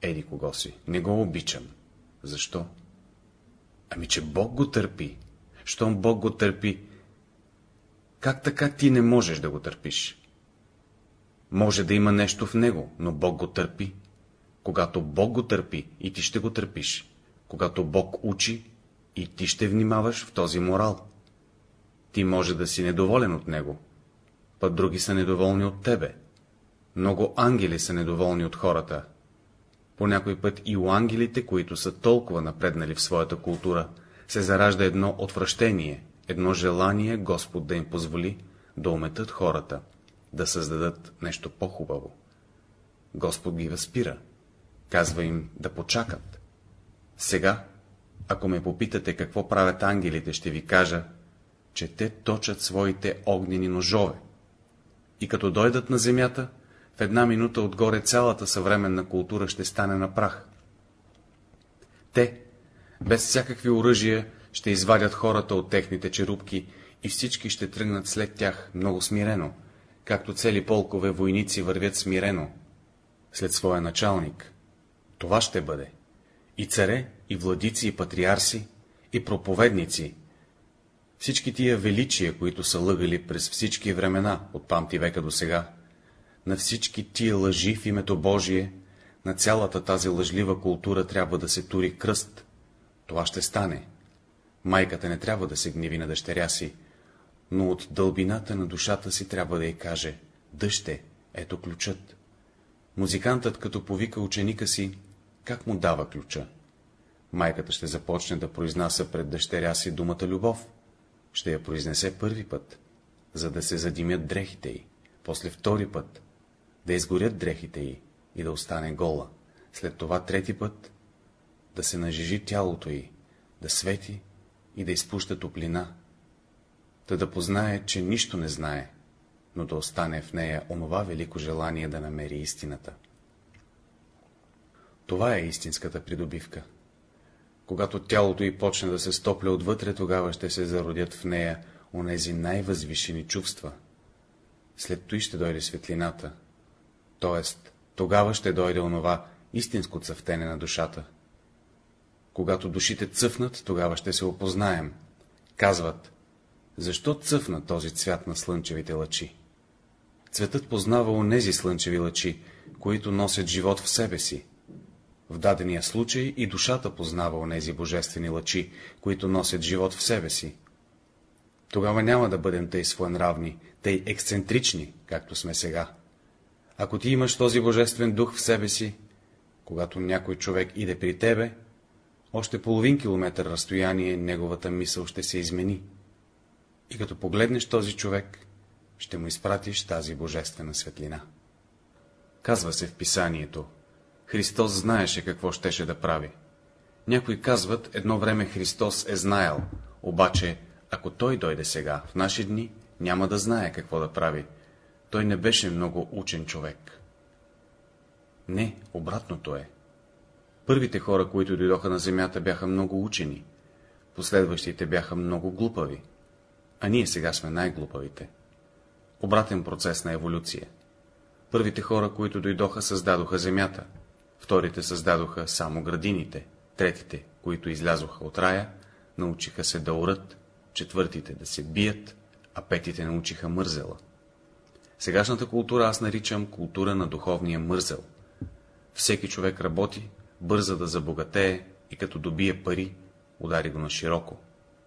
[SPEAKER 1] еди кого си, не го обичам. Защо? Ами, че Бог го търпи. Щом Бог го търпи, как така ти не можеш да го търпиш? Може да има нещо в него, но Бог го търпи. Когато Бог го търпи, и ти ще го търпиш. Когато Бог учи, и ти ще внимаваш в този морал. Ти може да си недоволен от него, път други са недоволни от тебе. Много ангели са недоволни от хората. По някой път и у ангелите, които са толкова напреднали в своята култура, се заражда едно отвращение, едно желание Господ да им позволи да уметат хората, да създадат нещо по-хубаво. Господ ги възпира, казва им да почакат. Сега, ако ме попитате какво правят ангелите, ще ви кажа, че те точат своите огнени ножове. И като дойдат на земята, в една минута отгоре цялата съвременна култура ще стане на прах. Те, без всякакви оръжия, ще извадят хората от техните черупки и всички ще тръгнат след тях много смирено, както цели полкове войници вървят смирено, след своя началник. Това ще бъде. И царе, и владици, и патриарси, и проповедници, всички тия величия, които са лъгали през всички времена, от памти века до сега, на всички тия лъжи в името Божие, на цялата тази лъжлива култура трябва да се тури кръст. Това ще стане. Майката не трябва да се гневи на дъщеря си, но от дълбината на душата си трябва да й каже — дъще, ето ключът. Музикантът, като повика ученика си, как му дава ключа? Майката ще започне да произнася пред дъщеря си думата любов. Ще я произнесе първи път, за да се задимят дрехите й, после втори път, да изгорят дрехите й и да остане гола, след това трети път, да се нажижи тялото й, да свети и да изпуща топлина, да да познае, че нищо не знае, но да остане в нея онова велико желание да намери истината. Това е истинската придобивка. Когато тялото й почне да се стопля отвътре, тогава ще се зародят в нея онези най-възвишени чувства. След той ще дойде светлината, т.е. тогава ще дойде онова истинско цъфтене на душата. Когато душите цъфнат, тогава ще се опознаем. Казват, защо цъфна този цвят на слънчевите лъчи? Цветът познава онези слънчеви лъчи, които носят живот в себе си. В дадения случай и душата познава онези божествени лъчи, които носят живот в себе си. Тогава няма да бъдем тъй своенравни, тъй ексцентрични, както сме сега. Ако ти имаш този божествен дух в себе си, когато някой човек иде при тебе, още половин километър разстояние неговата мисъл ще се измени. И като погледнеш този човек, ще му изпратиш тази божествена светлина. Казва се в писанието, Христос знаеше какво щеше да прави. Някои казват, едно време Христос е знаел, обаче, ако Той дойде сега, в наши дни, няма да знае какво да прави, той не беше много учен човек. Не, обратното е. Първите хора, които дойдоха на земята, бяха много учени, последващите бяха много глупави, а ние сега сме най-глупавите. Обратен процес на еволюция. Първите хора, които дойдоха, създадоха земята, вторите създадоха само градините, третите, които излязоха от рая, научиха се да урат, четвъртите да се бият, а петите научиха мързела. Сегашната култура аз наричам култура на духовния мързел. Всеки човек работи, бърза да забогатее и като добие пари, удари го на широко.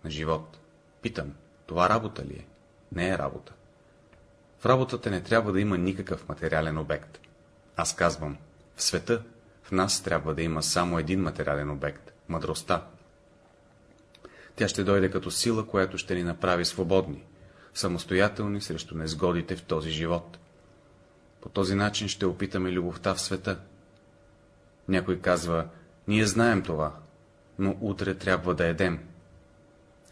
[SPEAKER 1] на живот. Питам, това работа ли е? Не е работа. В работата не трябва да има никакъв материален обект. Аз казвам, в света, в нас трябва да има само един материален обект – мъдростта. Тя ще дойде като сила, която ще ни направи свободни, самостоятелни срещу незгодите в този живот. По този начин ще опитаме любовта в света. Някой казва, ние знаем това, но утре трябва да едем.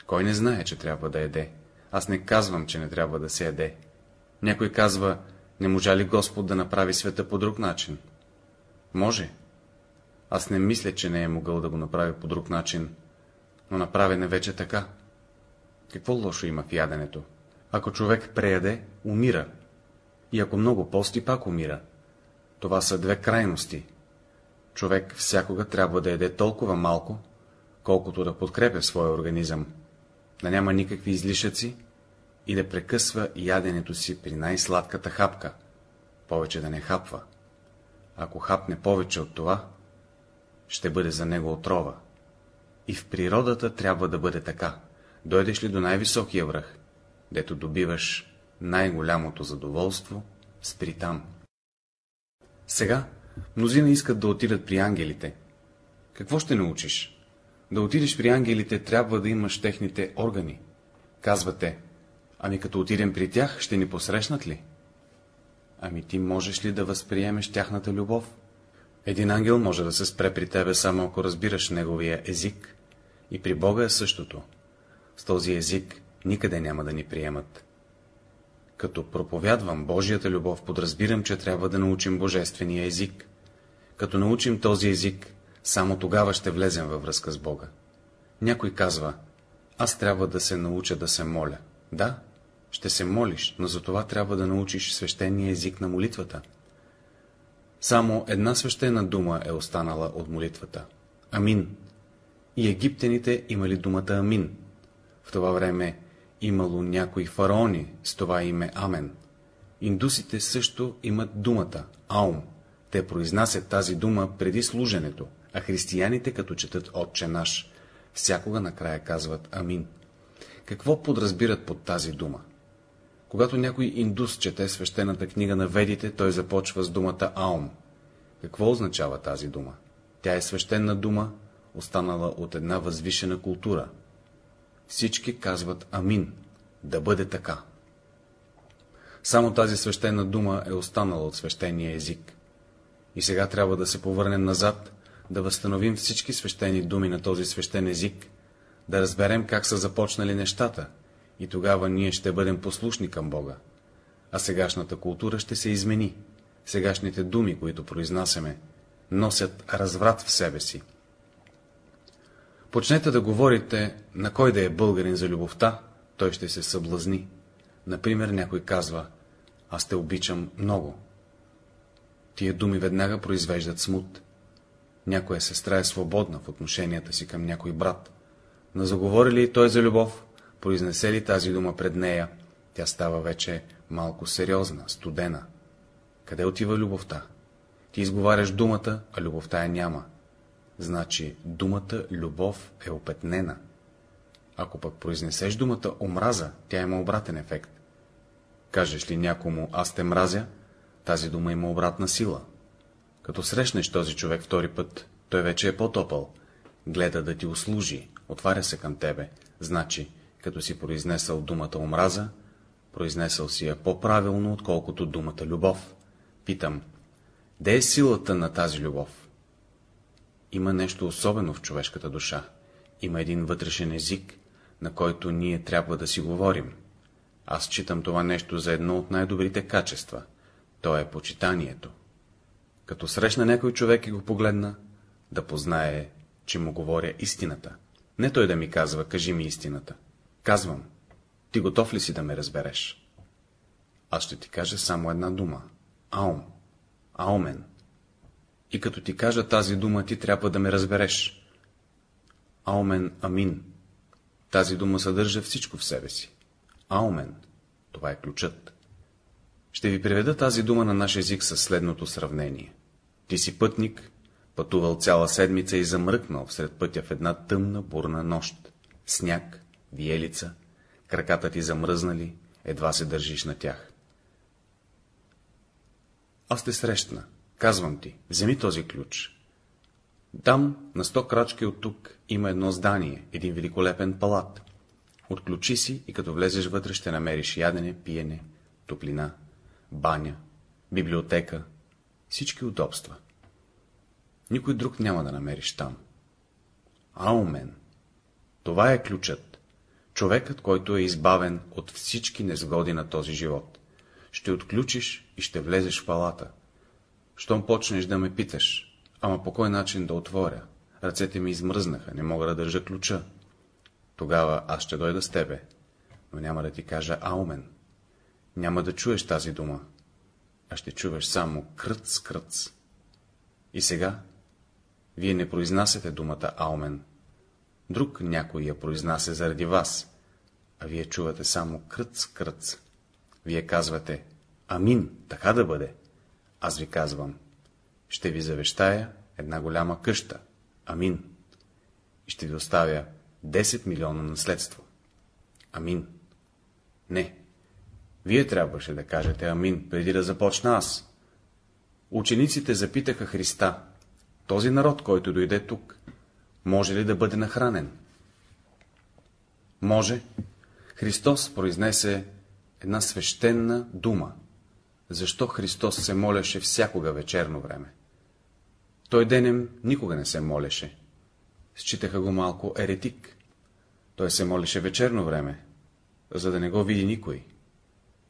[SPEAKER 1] Кой не знае, че трябва да еде? Аз не казвам, че не трябва да се еде. Някой казва, не можа ли Господ да направи света по друг начин? Може. Аз не мисля, че не е могъл да го направи по друг начин, но направен е вече така. Какво лошо има в яденето? Ако човек преяде, умира. И ако много пости, пак умира. Това са две крайности. Човек всякога трябва да еде толкова малко, колкото да подкрепя своя организъм, да няма никакви излишъци и да прекъсва яденето си при най-сладката хапка, повече да не хапва. Ако хапне повече от това, ще бъде за него отрова. И в природата трябва да бъде така. Дойдеш ли до най-високия връх, дето добиваш най-голямото задоволство, спри там. Сега мнозина искат да отидат при ангелите. Какво ще научиш? Да отидеш при ангелите, трябва да имаш техните органи. Казвате, ами като отидем при тях, ще ни посрещнат ли? Ами ти можеш ли да възприемеш тяхната любов? Един ангел може да се спре при тебе, само ако разбираш неговия език. И при Бога е същото. С този език никъде няма да ни приемат. Като проповядвам Божията любов, подразбирам, че трябва да научим божествения език. Като научим този език, само тогава ще влезем във връзка с Бога. Някой казва, аз трябва да се науча да се моля. Да, ще се молиш, но за това трябва да научиш свещения език на молитвата. Само една свещена дума е останала от молитвата. Амин. И египтяните имали думата Амин. В това време имало някои фараони с това име Амен. Индусите също имат думата Аум. Те произнасят тази дума преди служенето, а християните, като четат Отче наш, всякога накрая казват Амин. Какво подразбират под тази дума? Когато някой индус чете свещената книга на ведите, той започва с думата Аум. Какво означава тази дума? Тя е свещена дума, останала от една възвишена култура. Всички казват Амин, да бъде така. Само тази свещена дума е останала от свещения език. И сега трябва да се повърнем назад, да възстановим всички свещени думи на този свещен език, да разберем как са започнали нещата, и тогава ние ще бъдем послушни към Бога. А сегашната култура ще се измени. Сегашните думи, които произнасяме, носят разврат в себе си. Почнете да говорите на кой да е българин за любовта, той ще се съблазни. Например, някой казва, аз те обичам много. Тия думи веднага произвеждат смут. Някоя сестра е свободна в отношенията си към някой брат, но заговори ли той за любов, произнесе ли тази дума пред нея, тя става вече малко сериозна, студена. Къде отива любовта? Ти изговаряш думата, а любовта я няма. Значи думата любов е опетнена. Ако пък произнесеш думата омраза, тя има обратен ефект. Кажеш ли някому аз те мразя, тази дума има обратна сила. Като срещнеш този човек втори път, той вече е по-топъл, гледа да ти услужи, отваря се към тебе, значи, като си произнесъл думата омраза, произнесъл си я по-правилно, отколкото думата любов. Питам, де е силата на тази любов? Има нещо особено в човешката душа. Има един вътрешен език, на който ние трябва да си говорим. Аз читам това нещо за едно от най-добрите качества. То е почитанието. Като срещна някой човек и го погледна, да познае, че му говоря истината. Не той да ми казва, кажи ми истината. Казвам, ти готов ли си да ме разбереш? Аз ще ти кажа само една дума. Аум. Аумен. И като ти кажа тази дума, ти трябва да ме разбереш. Аумен Амин. Тази дума съдържа всичко в себе си. Аумен. Това е ключът. Ще ви приведа тази дума на наш език със следното сравнение. Ти си пътник, пътувал цяла седмица и замръкнал всред пътя в една тъмна, бурна нощ. Сняг, виелица, краката ти замръзнали, едва се държиш на тях. Аз те срещна, казвам ти, вземи този ключ. Там, на сто крачки от тук, има едно здание, един великолепен палат. Отключи си и като влезеш вътре ще намериш ядене, пиене, топлина, баня, библиотека, всички удобства. Никой друг няма да намериш там. Аумен. Това е ключът. Човекът, който е избавен от всички незгоди на този живот. Ще отключиш и ще влезеш в палата. Щом почнеш да ме питаш, ама по кой начин да отворя? Ръцете ми измръзнаха, не мога да държа ключа. Тогава аз ще дойда с тебе, но няма да ти кажа аумен. Няма да чуеш тази дума, а ще чуваш само кръц-кръц. И сега вие не произнасяте думата аумен. Друг някой я произнася заради вас, а вие чувате само кръц-кръц. Вие казвате, амин, така да бъде. Аз ви казвам, ще ви завещая една голяма къща, амин. И ще ви оставя 10 милиона наследство. Амин. Не. Вие трябваше да кажете амин, преди да започна аз. Учениците запитаха Христа, този народ, който дойде тук, може ли да бъде нахранен? Може. Христос произнесе една свещена дума. Защо Христос се молеше всякога вечерно време? Той денем никога не се молеше. Считаха го малко еретик. Той се молеше вечерно време, за да не го види никой.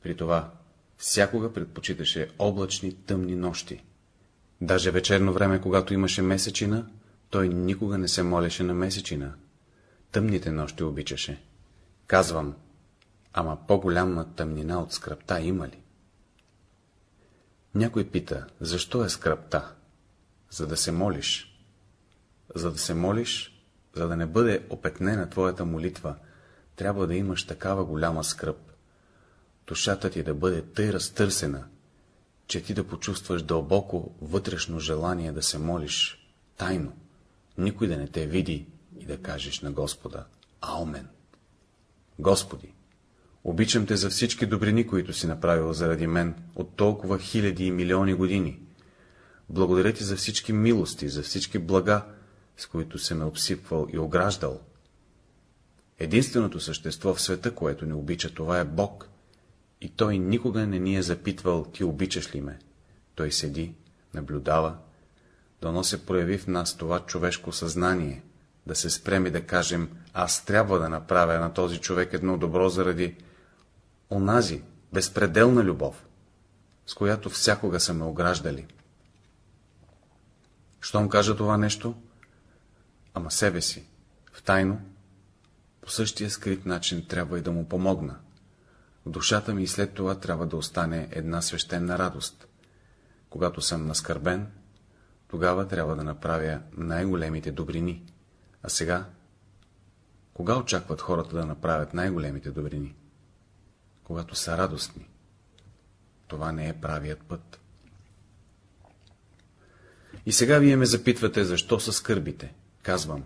[SPEAKER 1] При това всякога предпочиташе облачни тъмни нощи. Даже вечерно време, когато имаше месечина, той никога не се молеше на месечина. Тъмните нощи обичаше. Казвам, ама по-голяма тъмнина от скръпта има ли? Някой пита, защо е скръпта? За да се молиш. За да се молиш, за да не бъде опетнена твоята молитва, трябва да имаш такава голяма скръп. Душата ти да бъде тъй разтърсена, че ти да почувстваш дълбоко вътрешно желание да се молиш, тайно, никой да не те види и да кажеш на Господа Аумен. Господи, обичам те за всички добрини, които си направил заради мен от толкова хиляди и милиони години. Благодаря ти за всички милости, за всички блага, с които се ме обсипвал и ограждал. Единственото същество в света, което не обича, това е Бог, и Той никога не ни е запитвал, ти обичаш ли ме. Той седи, наблюдава, дано се прояви в нас това човешко съзнание, да се спрем и да кажем, аз трябва да направя на този човек едно добро заради онази безпределна любов, с която всякога са ме ограждали. Щом кажа това нещо, ама себе си, в тайно, по същия скрит начин трябва и да му помогна. Душата ми след това трябва да остане една свещена радост. Когато съм наскърбен, тогава трябва да направя най-големите добрини. А сега, кога очакват хората да направят най-големите добрини? Когато са радостни. Това не е правият път. И сега вие ме запитвате, защо са скърбите. Казвам,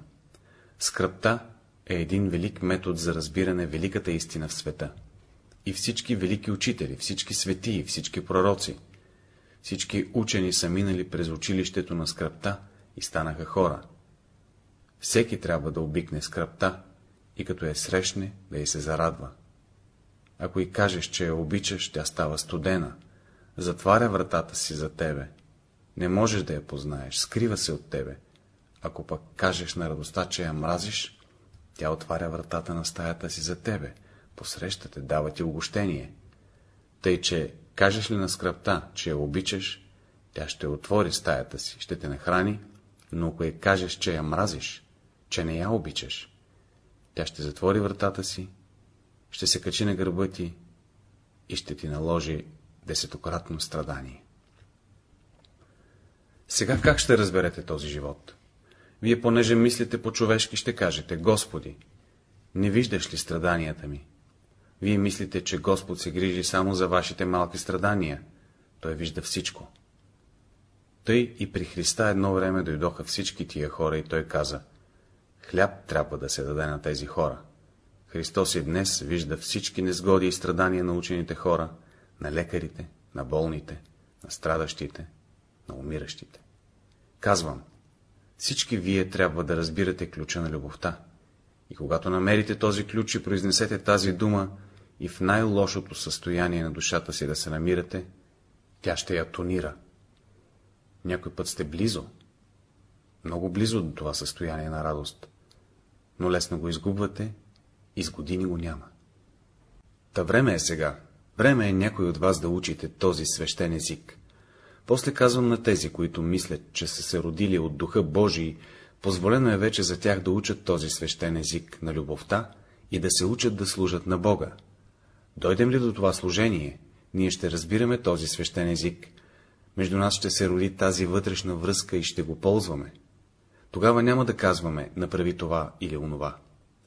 [SPEAKER 1] скръпта е един велик метод за разбиране великата истина в света. И всички велики учители, всички светии, всички пророци, всички учени са минали през училището на скръпта и станаха хора. Всеки трябва да обикне скръпта и като я срещне, да й се зарадва. Ако и кажеш, че я обичаш, тя става студена, затваря вратата си за тебе. Не можеш да я познаеш, скрива се от тебе. Ако пък кажеш на радостта, че я мразиш, тя отваря вратата на стаята си за тебе, посрещате, дава ти огощение. Тъй, че кажеш ли на скръпта, че я обичаш, тя ще отвори стаята си, ще те нахрани, но ако я кажеш, че я мразиш, че не я обичаш, тя ще затвори вратата си, ще се качи на гърба ти и ще ти наложи десетократно страдание. Сега как ще разберете този живот? Вие, понеже мислите по-човешки, ще кажете, Господи, не виждаш ли страданията ми? Вие мислите, че Господ се грижи само за вашите малки страдания. Той вижда всичко. Тъй и при Христа едно време дойдоха всички тия хора и той каза, хляб трябва да се даде на тези хора. Христос и днес вижда всички незгоди и страдания на учените хора, на лекарите, на болните, на страдащите, на умиращите. Казвам, всички вие трябва да разбирате ключа на любовта. И когато намерите този ключ и произнесете тази дума и в най-лошото състояние на душата си да се намирате, тя ще я тонира. Някой път сте близо, много близо до това състояние на радост, но лесно го изгубвате и с години го няма. Та време е сега, време е някой от вас да учите този свещен език. После казвам на тези, които мислят, че са се родили от Духа Божий, позволено е вече за тях да учат този свещен език на любовта и да се учат да служат на Бога. Дойдем ли до това служение, ние ще разбираме този свещен език, между нас ще се роди тази вътрешна връзка и ще го ползваме. Тогава няма да казваме, направи това или онова.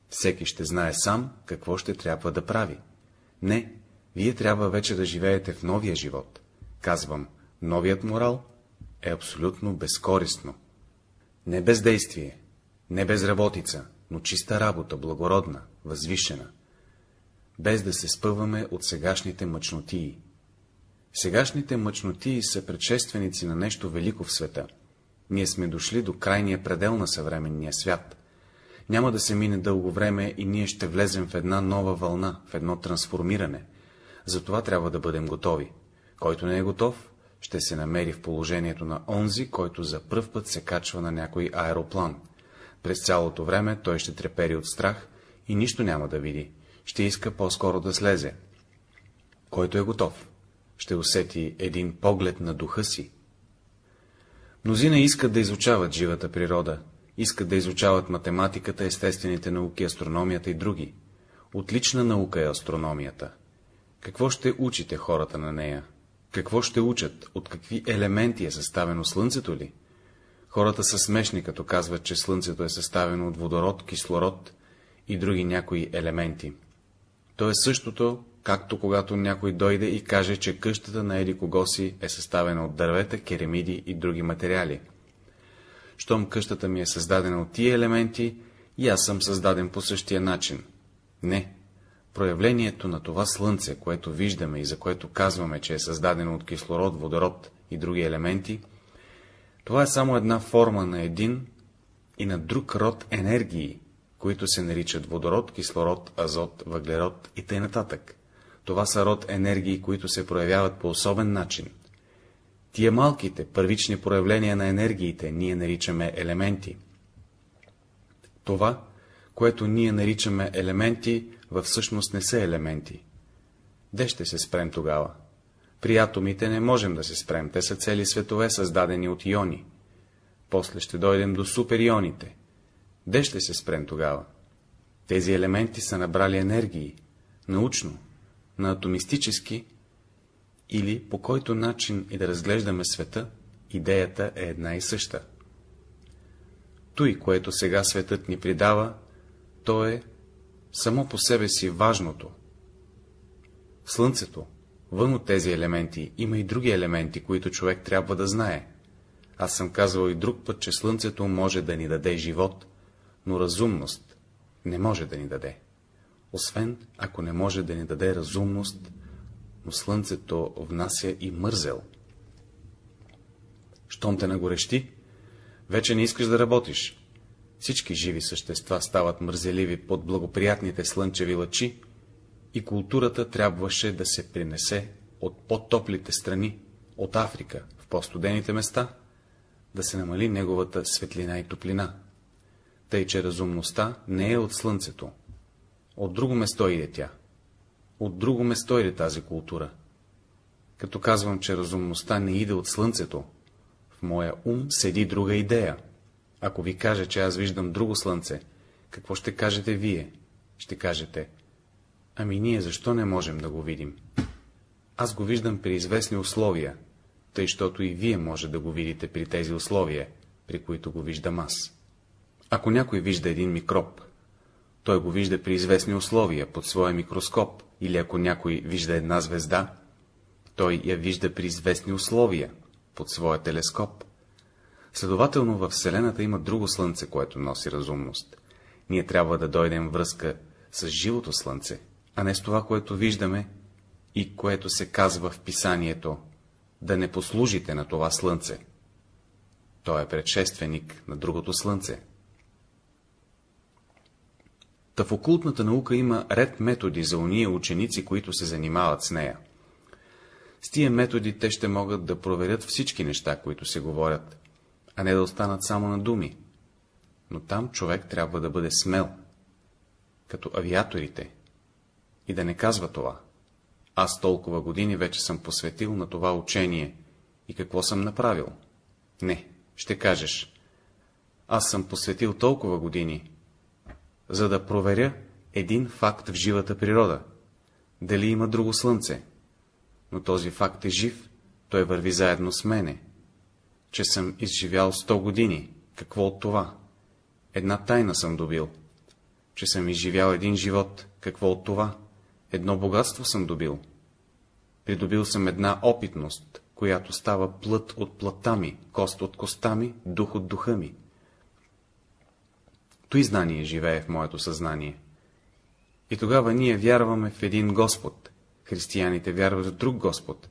[SPEAKER 1] Всеки ще знае сам, какво ще трябва да прави. Не, вие трябва вече да живеете в новия живот. Казвам, новият морал е абсолютно безкористно. Не бездействие, не безработица, но чиста работа, благородна, възвишена, без да се спъваме от сегашните мъчнотии. Сегашните мъчнотии са предшественици на нещо велико в света. Ние сме дошли до крайния предел на съвременния свят. Няма да се мине дълго време и ние ще влезем в една нова вълна, в едно трансформиране. Затова трябва да бъдем готови. Който не е готов, ще се намери в положението на онзи, който за пръв път се качва на някой аероплан. През цялото време той ще трепери от страх и нищо няма да види. Ще иска по-скоро да слезе. Който е готов, ще усети един поглед на духа си. Мнозина искат да изучават живата природа, искат да изучават математиката, естествените науки, астрономията и други. Отлична наука е астрономията. Какво ще учите хората на нея? Какво ще учат? От какви елементи е съставено Слънцето ли? Хората са смешни, като казват, че Слънцето е съставено от водород, кислород и други някои елементи. То е същото, както когато някой дойде и каже, че къщата на Еди кого е съставена от дървета, керамиди и други материали. Щом къщата ми е създадена от тия елементи, и аз съм създаден по същия начин. Не, проявлението на това слънце, което виждаме и за което казваме, че е създадено от кислород, водород и други елементи, това е само една форма на един и на друг род енергии, които се наричат водород, кислород, азот, въглерод и т.н. Това са род енергии, които се проявяват по особен начин. Тия малките, първични проявления на енергиите ние наричаме елементи. Това, което ние наричаме елементи, във всъщност не са елементи. Де ще се спрем тогава? При атомите не можем да се спрем, те са цели светове, създадени от иони. После ще дойдем до суперионите. Де ще се спрем тогава? Тези елементи са набрали енергии, научно, на атомистически или по който начин и да разглеждаме света, идеята е една и съща. Той, което сега светът ни придава, то е само по себе си важното. Слънцето, вън от тези елементи, има и други елементи, които човек трябва да знае. Аз съм казвал и друг път, че Слънцето може да ни даде живот, но разумност не може да ни даде. Освен, ако не може да ни даде разумност, но Слънцето внася и мързел. Щом те нагорещи, вече не искаш да работиш, всички живи същества стават мързеливи под благоприятните слънчеви лъчи и културата трябваше да се принесе от по-топлите страни, от Африка, в по-студените места, да се намали неговата светлина и топлина. Тъй, че разумността не е от слънцето. От друго место иде тя. От друго место иде тази култура. Като казвам, че разумността не иде от слънцето, в моя ум седи друга идея. Ако ви кажа, че аз виждам друго слънце, какво ще кажете вие? Ще кажете, ами ние защо не можем да го видим? Аз го виждам при известни условия, тъй, щото и вие може да го видите при тези условия, при които го виждам аз. Ако някой вижда един микроб, той го вижда при известни условия, под своя микроскоп, или ако някой вижда една звезда, той я вижда при известни условия, под своя телескоп. Следователно във Вселената има друго слънце, което носи разумност. Ние трябва да дойдем връзка с живото слънце, а не с това, което виждаме и което се казва в писанието, да не послужите на това слънце. Той е предшественик на другото слънце. Та в окултната наука има ред методи за уния ученици, които се занимават с нея. С тия методи те ще могат да проверят всички неща, които се говорят, а не да останат само на думи. Но там човек трябва да бъде смел, като авиаторите, и да не казва това. Аз толкова години вече съм посветил на това учение и какво съм направил? Не, ще кажеш. Аз съм посветил толкова години, за да проверя един факт в живата природа. Дали има друго слънце? Но този факт е жив, той върви заедно с мене. Че съм изживял сто години, какво от това? Една тайна съм добил. Че съм изживял един живот, какво от това? Едно богатство съм добил. Придобил съм една опитност, която става плът от плътта ми, кост от коста ми, дух от духа ми. Той знание живее в моето съзнание. И тогава ние вярваме в един Господ, християните вярват в друг Господ,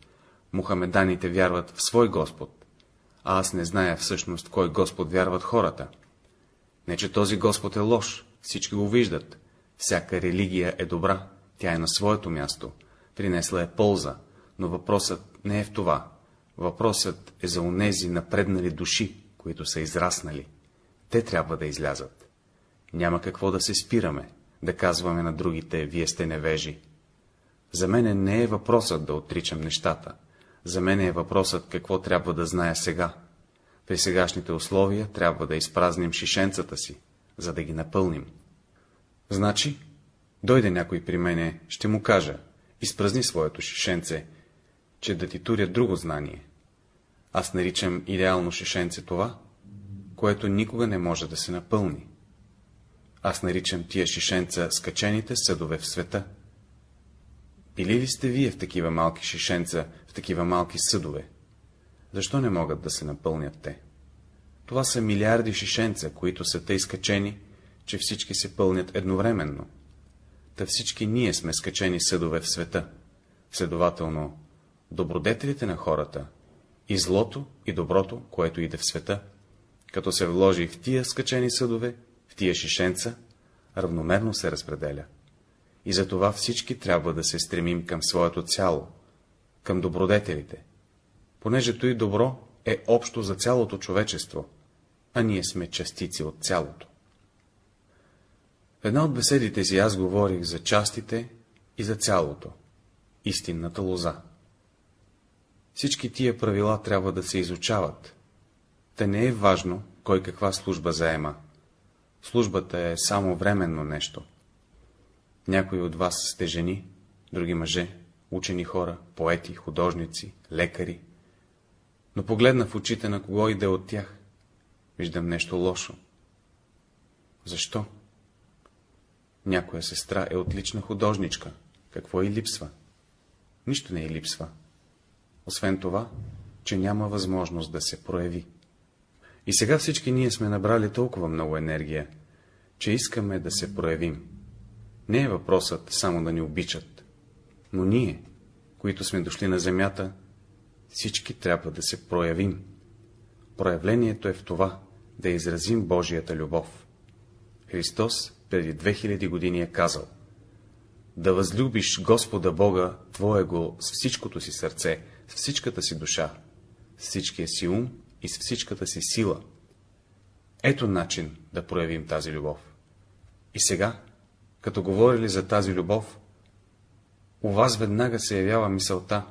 [SPEAKER 1] мухамеданите вярват в свой Господ, а аз не зная всъщност кой Господ вярват хората. Не, че този Господ е лош, всички го виждат, всяка религия е добра, тя е на своето място, принесла е полза, но въпросът не е в това. Въпросът е за онези напреднали души, които са израснали. Те трябва да излязат. Няма какво да се спираме, да казваме на другите, вие сте невежи. За мене не е въпросът да отричам нещата. За мен е въпросът какво трябва да зная сега. При сегашните условия трябва да изпразним шишенцата си, за да ги напълним. Значи, дойде някой при мене, ще му кажа, изпразни своето шишенце, че да ти туря друго знание. Аз наричам идеално шишенце това, което никога не може да се напълни. Аз наричам тия шишенца скачените съдове в света. Били ли сте вие в такива малки шишенца, в такива малки съдове? Защо не могат да се напълнят те? Това са милиарди шишенца, които са тъй скачени, че всички се пълнят едновременно. Та всички ние сме скачени съдове в света. Следователно, добродетелите на хората, и злото, и доброто, което иде в света, като се вложи в тия скачени съдове, в тия шишенца, равномерно се разпределя. И затова всички трябва да се стремим към своето цяло, към добродетелите, понеже и добро е общо за цялото човечество, а ние сме частици от цялото. Една от беседите си аз говорих за частите и за цялото, истинната лоза. Всички тия правила трябва да се изучават. Те не е важно, кой каква служба заема. Службата е само временно нещо. Някои от вас сте жени, други мъже, учени хора, поети, художници, лекари. Но погледна в очите на кого иде от тях, виждам нещо лошо. Защо? Някоя сестра е отлична художничка. Какво и липсва? Нищо не и липсва. Освен това, че няма възможност да се прояви. И сега всички ние сме набрали толкова много енергия, че искаме да се проявим. Не е въпросът само да ни обичат, но ние, които сме дошли на земята, всички трябва да се проявим. Проявлението е в това, да изразим Божията любов. Христос преди 2000 години е казал да възлюбиш Господа Бога Твоего с всичкото си сърце, с всичката си душа, с всичкия си ум и с всичката си сила. Ето начин да проявим тази любов. И сега, като говорили за тази любов, у вас веднага се явява мисълта.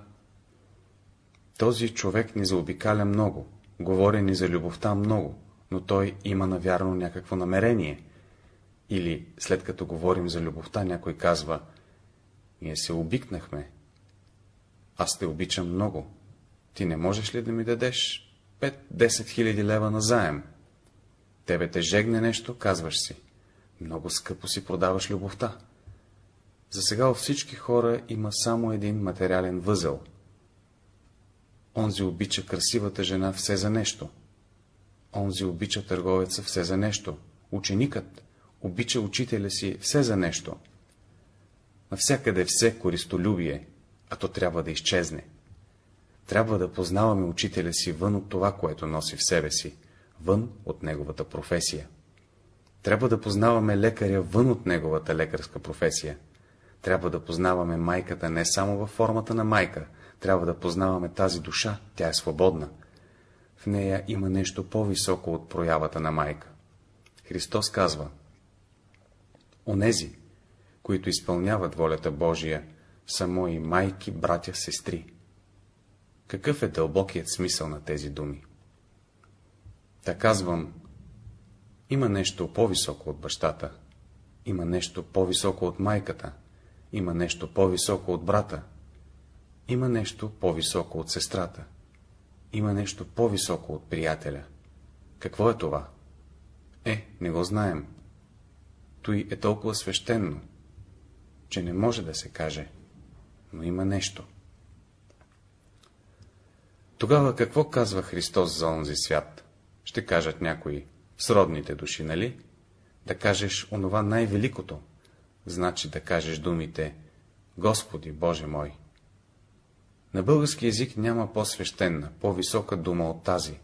[SPEAKER 1] Този човек ни заобикаля много, говори ни за любовта много, но той има навярно някакво намерение. Или, след като говорим за любовта, някой казва, ние се обикнахме, аз те обичам много. Ти не можеш ли да ми дадеш 5-10 хиляди лева на заем? Тебе те жегне нещо, казваш си. Много скъпо си продаваш любовта. За сега у всички хора има само един материален възел. Онзи обича красивата жена все за нещо. Онзи обича търговеца все за нещо. Ученикът обича учителя си все за нещо. Навсякъде все користолюбие, а то трябва да изчезне. Трябва да познаваме учителя си вън от това, което носи в себе си, вън от неговата професия. Трябва да познаваме лекаря вън от неговата лекарска професия. Трябва да познаваме майката не само във формата на майка, трябва да познаваме тази душа, тя е свободна. В нея има нещо по-високо от проявата на майка. Христос казва, Онези, които изпълняват волята Божия, са мои майки, братя, сестри. Какъв е дълбокият смисъл на тези думи? Та казвам, има нещо по-високо от бащата, има нещо по-високо от майката, има нещо по-високо от брата, има нещо по-високо от сестрата, има нещо по-високо от приятеля. Какво е това? Е, не го знаем. Той е толкова свещенно, че не може да се каже, но има нещо. Тогава какво казва Христос за онзи свят? Ще кажат някои, сродните души, нали? Да кажеш онова най-великото, значи да кажеш думите Господи, Боже мой. На български язик няма по-свещена, по-висока дума от тази.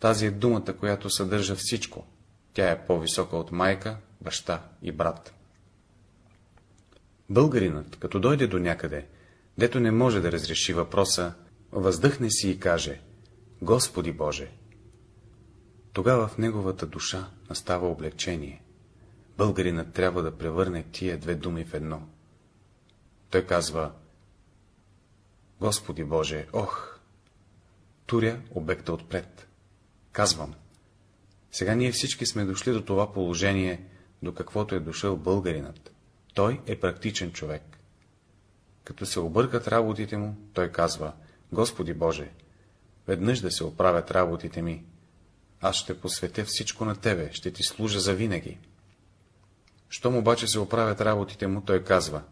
[SPEAKER 1] Тази е думата, която съдържа всичко. Тя е по-висока от майка, баща и брат. Българинът, като дойде до някъде, дето не може да разреши въпроса, въздъхне си и каже Господи Боже. Тогава в неговата душа настава облегчение. Българинът трябва да превърне тия две думи в едно. Той казва Господи Боже, ох! Туря обекта отпред. Казвам. Сега ние всички сме дошли до това положение, до каквото е дошъл българинът. Той е практичен човек. Като се объркат работите му, той казва, Господи Боже, веднъж да се оправят работите ми, аз ще посветя всичко на Тебе, ще Ти служа за винаги. Щом обаче се оправят работите му, той казва,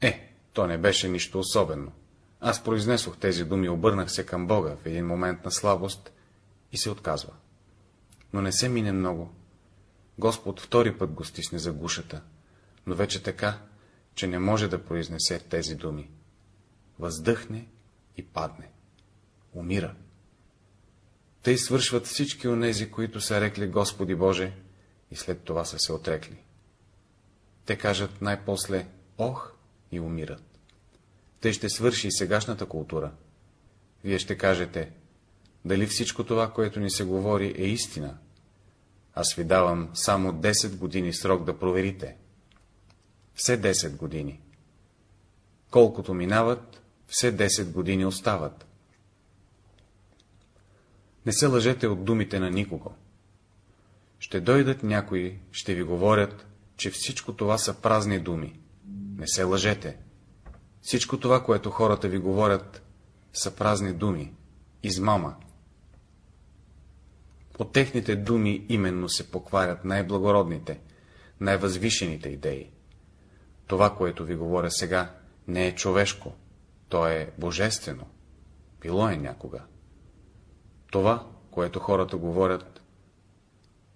[SPEAKER 1] е, то не беше нищо особено. Аз произнесох тези думи, обърнах се към Бога в един момент на слабост и се отказва. Но не се мине много. Господ втори път го стисне за гушата, но вече така, че не може да произнесе тези думи. Въздъхне и падне. Умира. Тъй свършват всички онези, които са рекли Господи Боже и след това са се отрекли. Те кажат най-после Ох и умират. Тъй ще свърши и сегашната култура. Вие ще кажете, дали всичко това, което ни се говори, е истина. Аз ви давам само 10 години срок да проверите. Все 10 години. Колкото минават, все 10 години остават. Не се лъжете от думите на никого. Ще дойдат някои, ще ви говорят, че всичко това са празни думи. Не се лъжете. Всичко това, което хората ви говорят, са празни думи, измама. От техните думи именно се покварят най-благородните, най-възвишените идеи. Това, което ви говоря сега, не е човешко, то е божествено. Било е някога. Това, което хората говорят,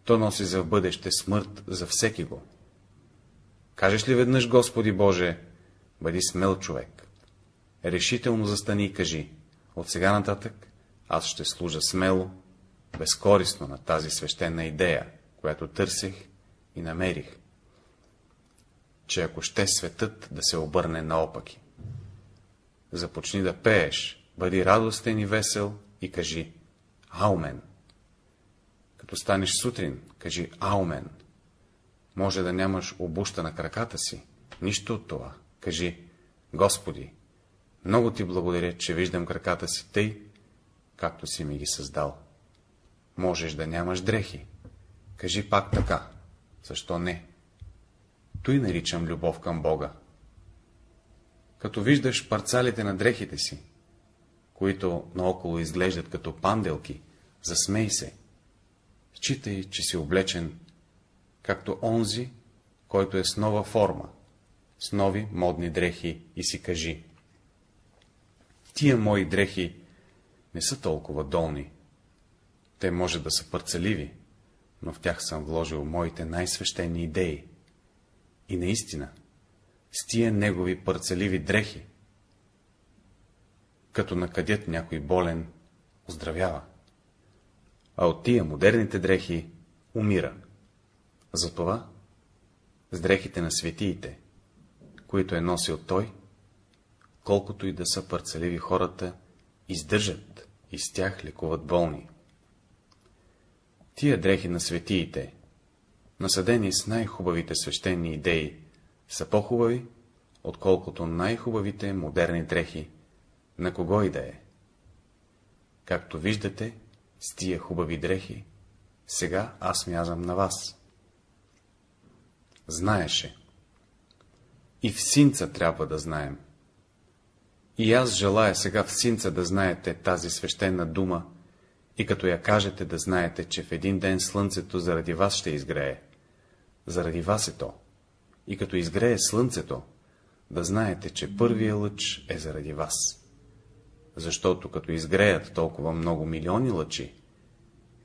[SPEAKER 1] то носи за бъдеще смърт за всеки го. Кажеш ли веднъж, Господи Боже, бъди смел човек. Решително застани и кажи, от сега нататък аз ще служа смело, безкористно на тази свещена идея, която търсих и намерих, че ако ще светът да се обърне наопаки. Започни да пееш, бъди радостен и весел и кажи Аумен. Като станеш сутрин, кажи Аумен. Може да нямаш обуща на краката си, нищо от това. Кажи, Господи, много ти благодаря, че виждам краката си тъй, както си ми ги създал. Можеш да нямаш дрехи. Кажи пак така. Защо не? Той наричам любов към Бога. Като виждаш парцалите на дрехите си, които наоколо изглеждат като панделки, засмей се. Считай, че си облечен, както онзи, който е с нова форма, с нови модни дрехи и си кажи. Тия мои дрехи не са толкова долни. Те може да са парцеливи, но в тях съм вложил моите най-свещени идеи. И наистина, с тия негови парцеливи дрехи, като накадят някой болен, оздравява, а от тия модерните дрехи умира. Затова с дрехите на светиите, които е носил той, колкото и да са парцеливи хората, издържат и с тях лекуват болни. Тия дрехи на светиите, насъдени с най-хубавите свещени идеи, са по-хубави, отколкото най-хубавите модерни дрехи, на кого и да е. Както виждате, с тия хубави дрехи, сега аз мязам на вас. Знаеше. И в синца трябва да знаем. И аз желая сега в синца да знаете тази свещена дума, и като я кажете да знаете, че в един ден слънцето заради вас ще изгрее. Заради вас е то. И като изгрее слънцето, да знаете, че първия лъч е заради вас. Защото като изгреят толкова много милиони лъчи,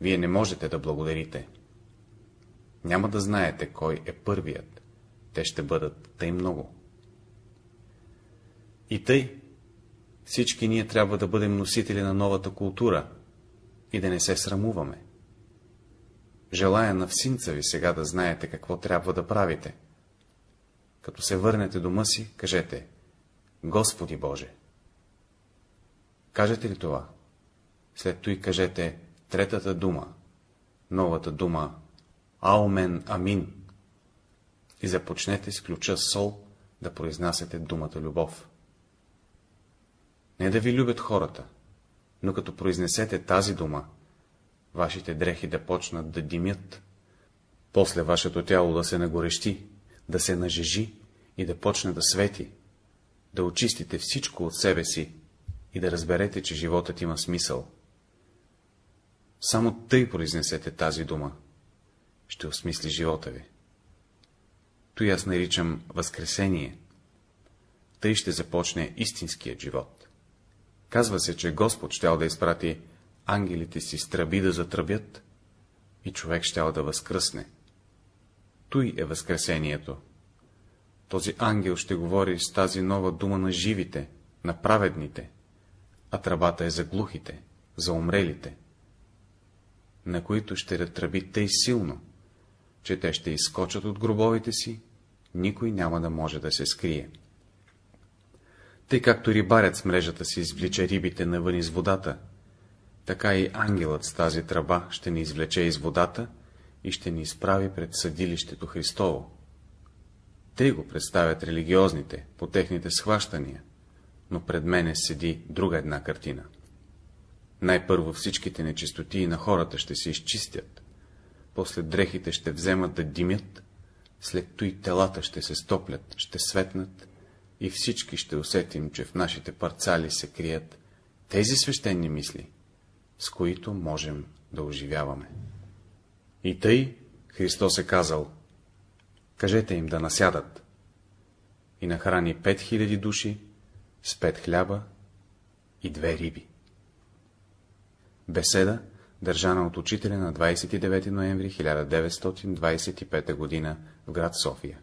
[SPEAKER 1] вие не можете да благодарите. Няма да знаете кой е първият, те ще бъдат тъй много. И тъй, всички ние трябва да бъдем носители на новата култура и да не се срамуваме. Желая на всинца ви сега да знаете какво трябва да правите. Като се върнете дома си, кажете Господи Боже. Кажете ли това? След той кажете третата дума, новата дума Аумен Амин и започнете с ключа сол да произнасяте думата любов. Не да ви любят хората, но като произнесете тази дума, вашите дрехи да почнат да димят, после вашето тяло да се нагорещи, да се нажежи и да почне да свети, да очистите всичко от себе си и да разберете, че животът има смисъл. Само тъй произнесете тази дума, ще осмисли живота ви. Той аз наричам Възкресение. Тъй ще започне истинският живот. Казва се, че Господ щял да изпрати ангелите си с тръби да затръбят и човек щял да възкръсне. Той е Възкресението. Този ангел ще говори с тази нова дума на живите, на праведните, а тръбата е за глухите, за умрелите, на които ще разтръби тъй силно, че те ще изскочат от гробовите си, никой няма да може да се скрие. Тъй както рибарят с мрежата си извлича рибите навън из водата, така и ангелът с тази тръба ще ни извлече из водата и ще ни изправи пред съдилището Христово. Те го представят религиозните, по техните схващания, но пред мене седи друга една картина. Най-първо всичките нечистотии на хората ще се изчистят, после дрехите ще вземат да димят, след той телата ще се стоплят, ще светнат и всички ще усетим, че в нашите парцали се крият тези свещени мисли, с които можем да оживяваме. И тъй Христос е казал, кажете им да насядат, и нахрани пет хиляди души с пет хляба и две риби. Беседа, държана от учителя на 29 ноември 1925 г. в град София.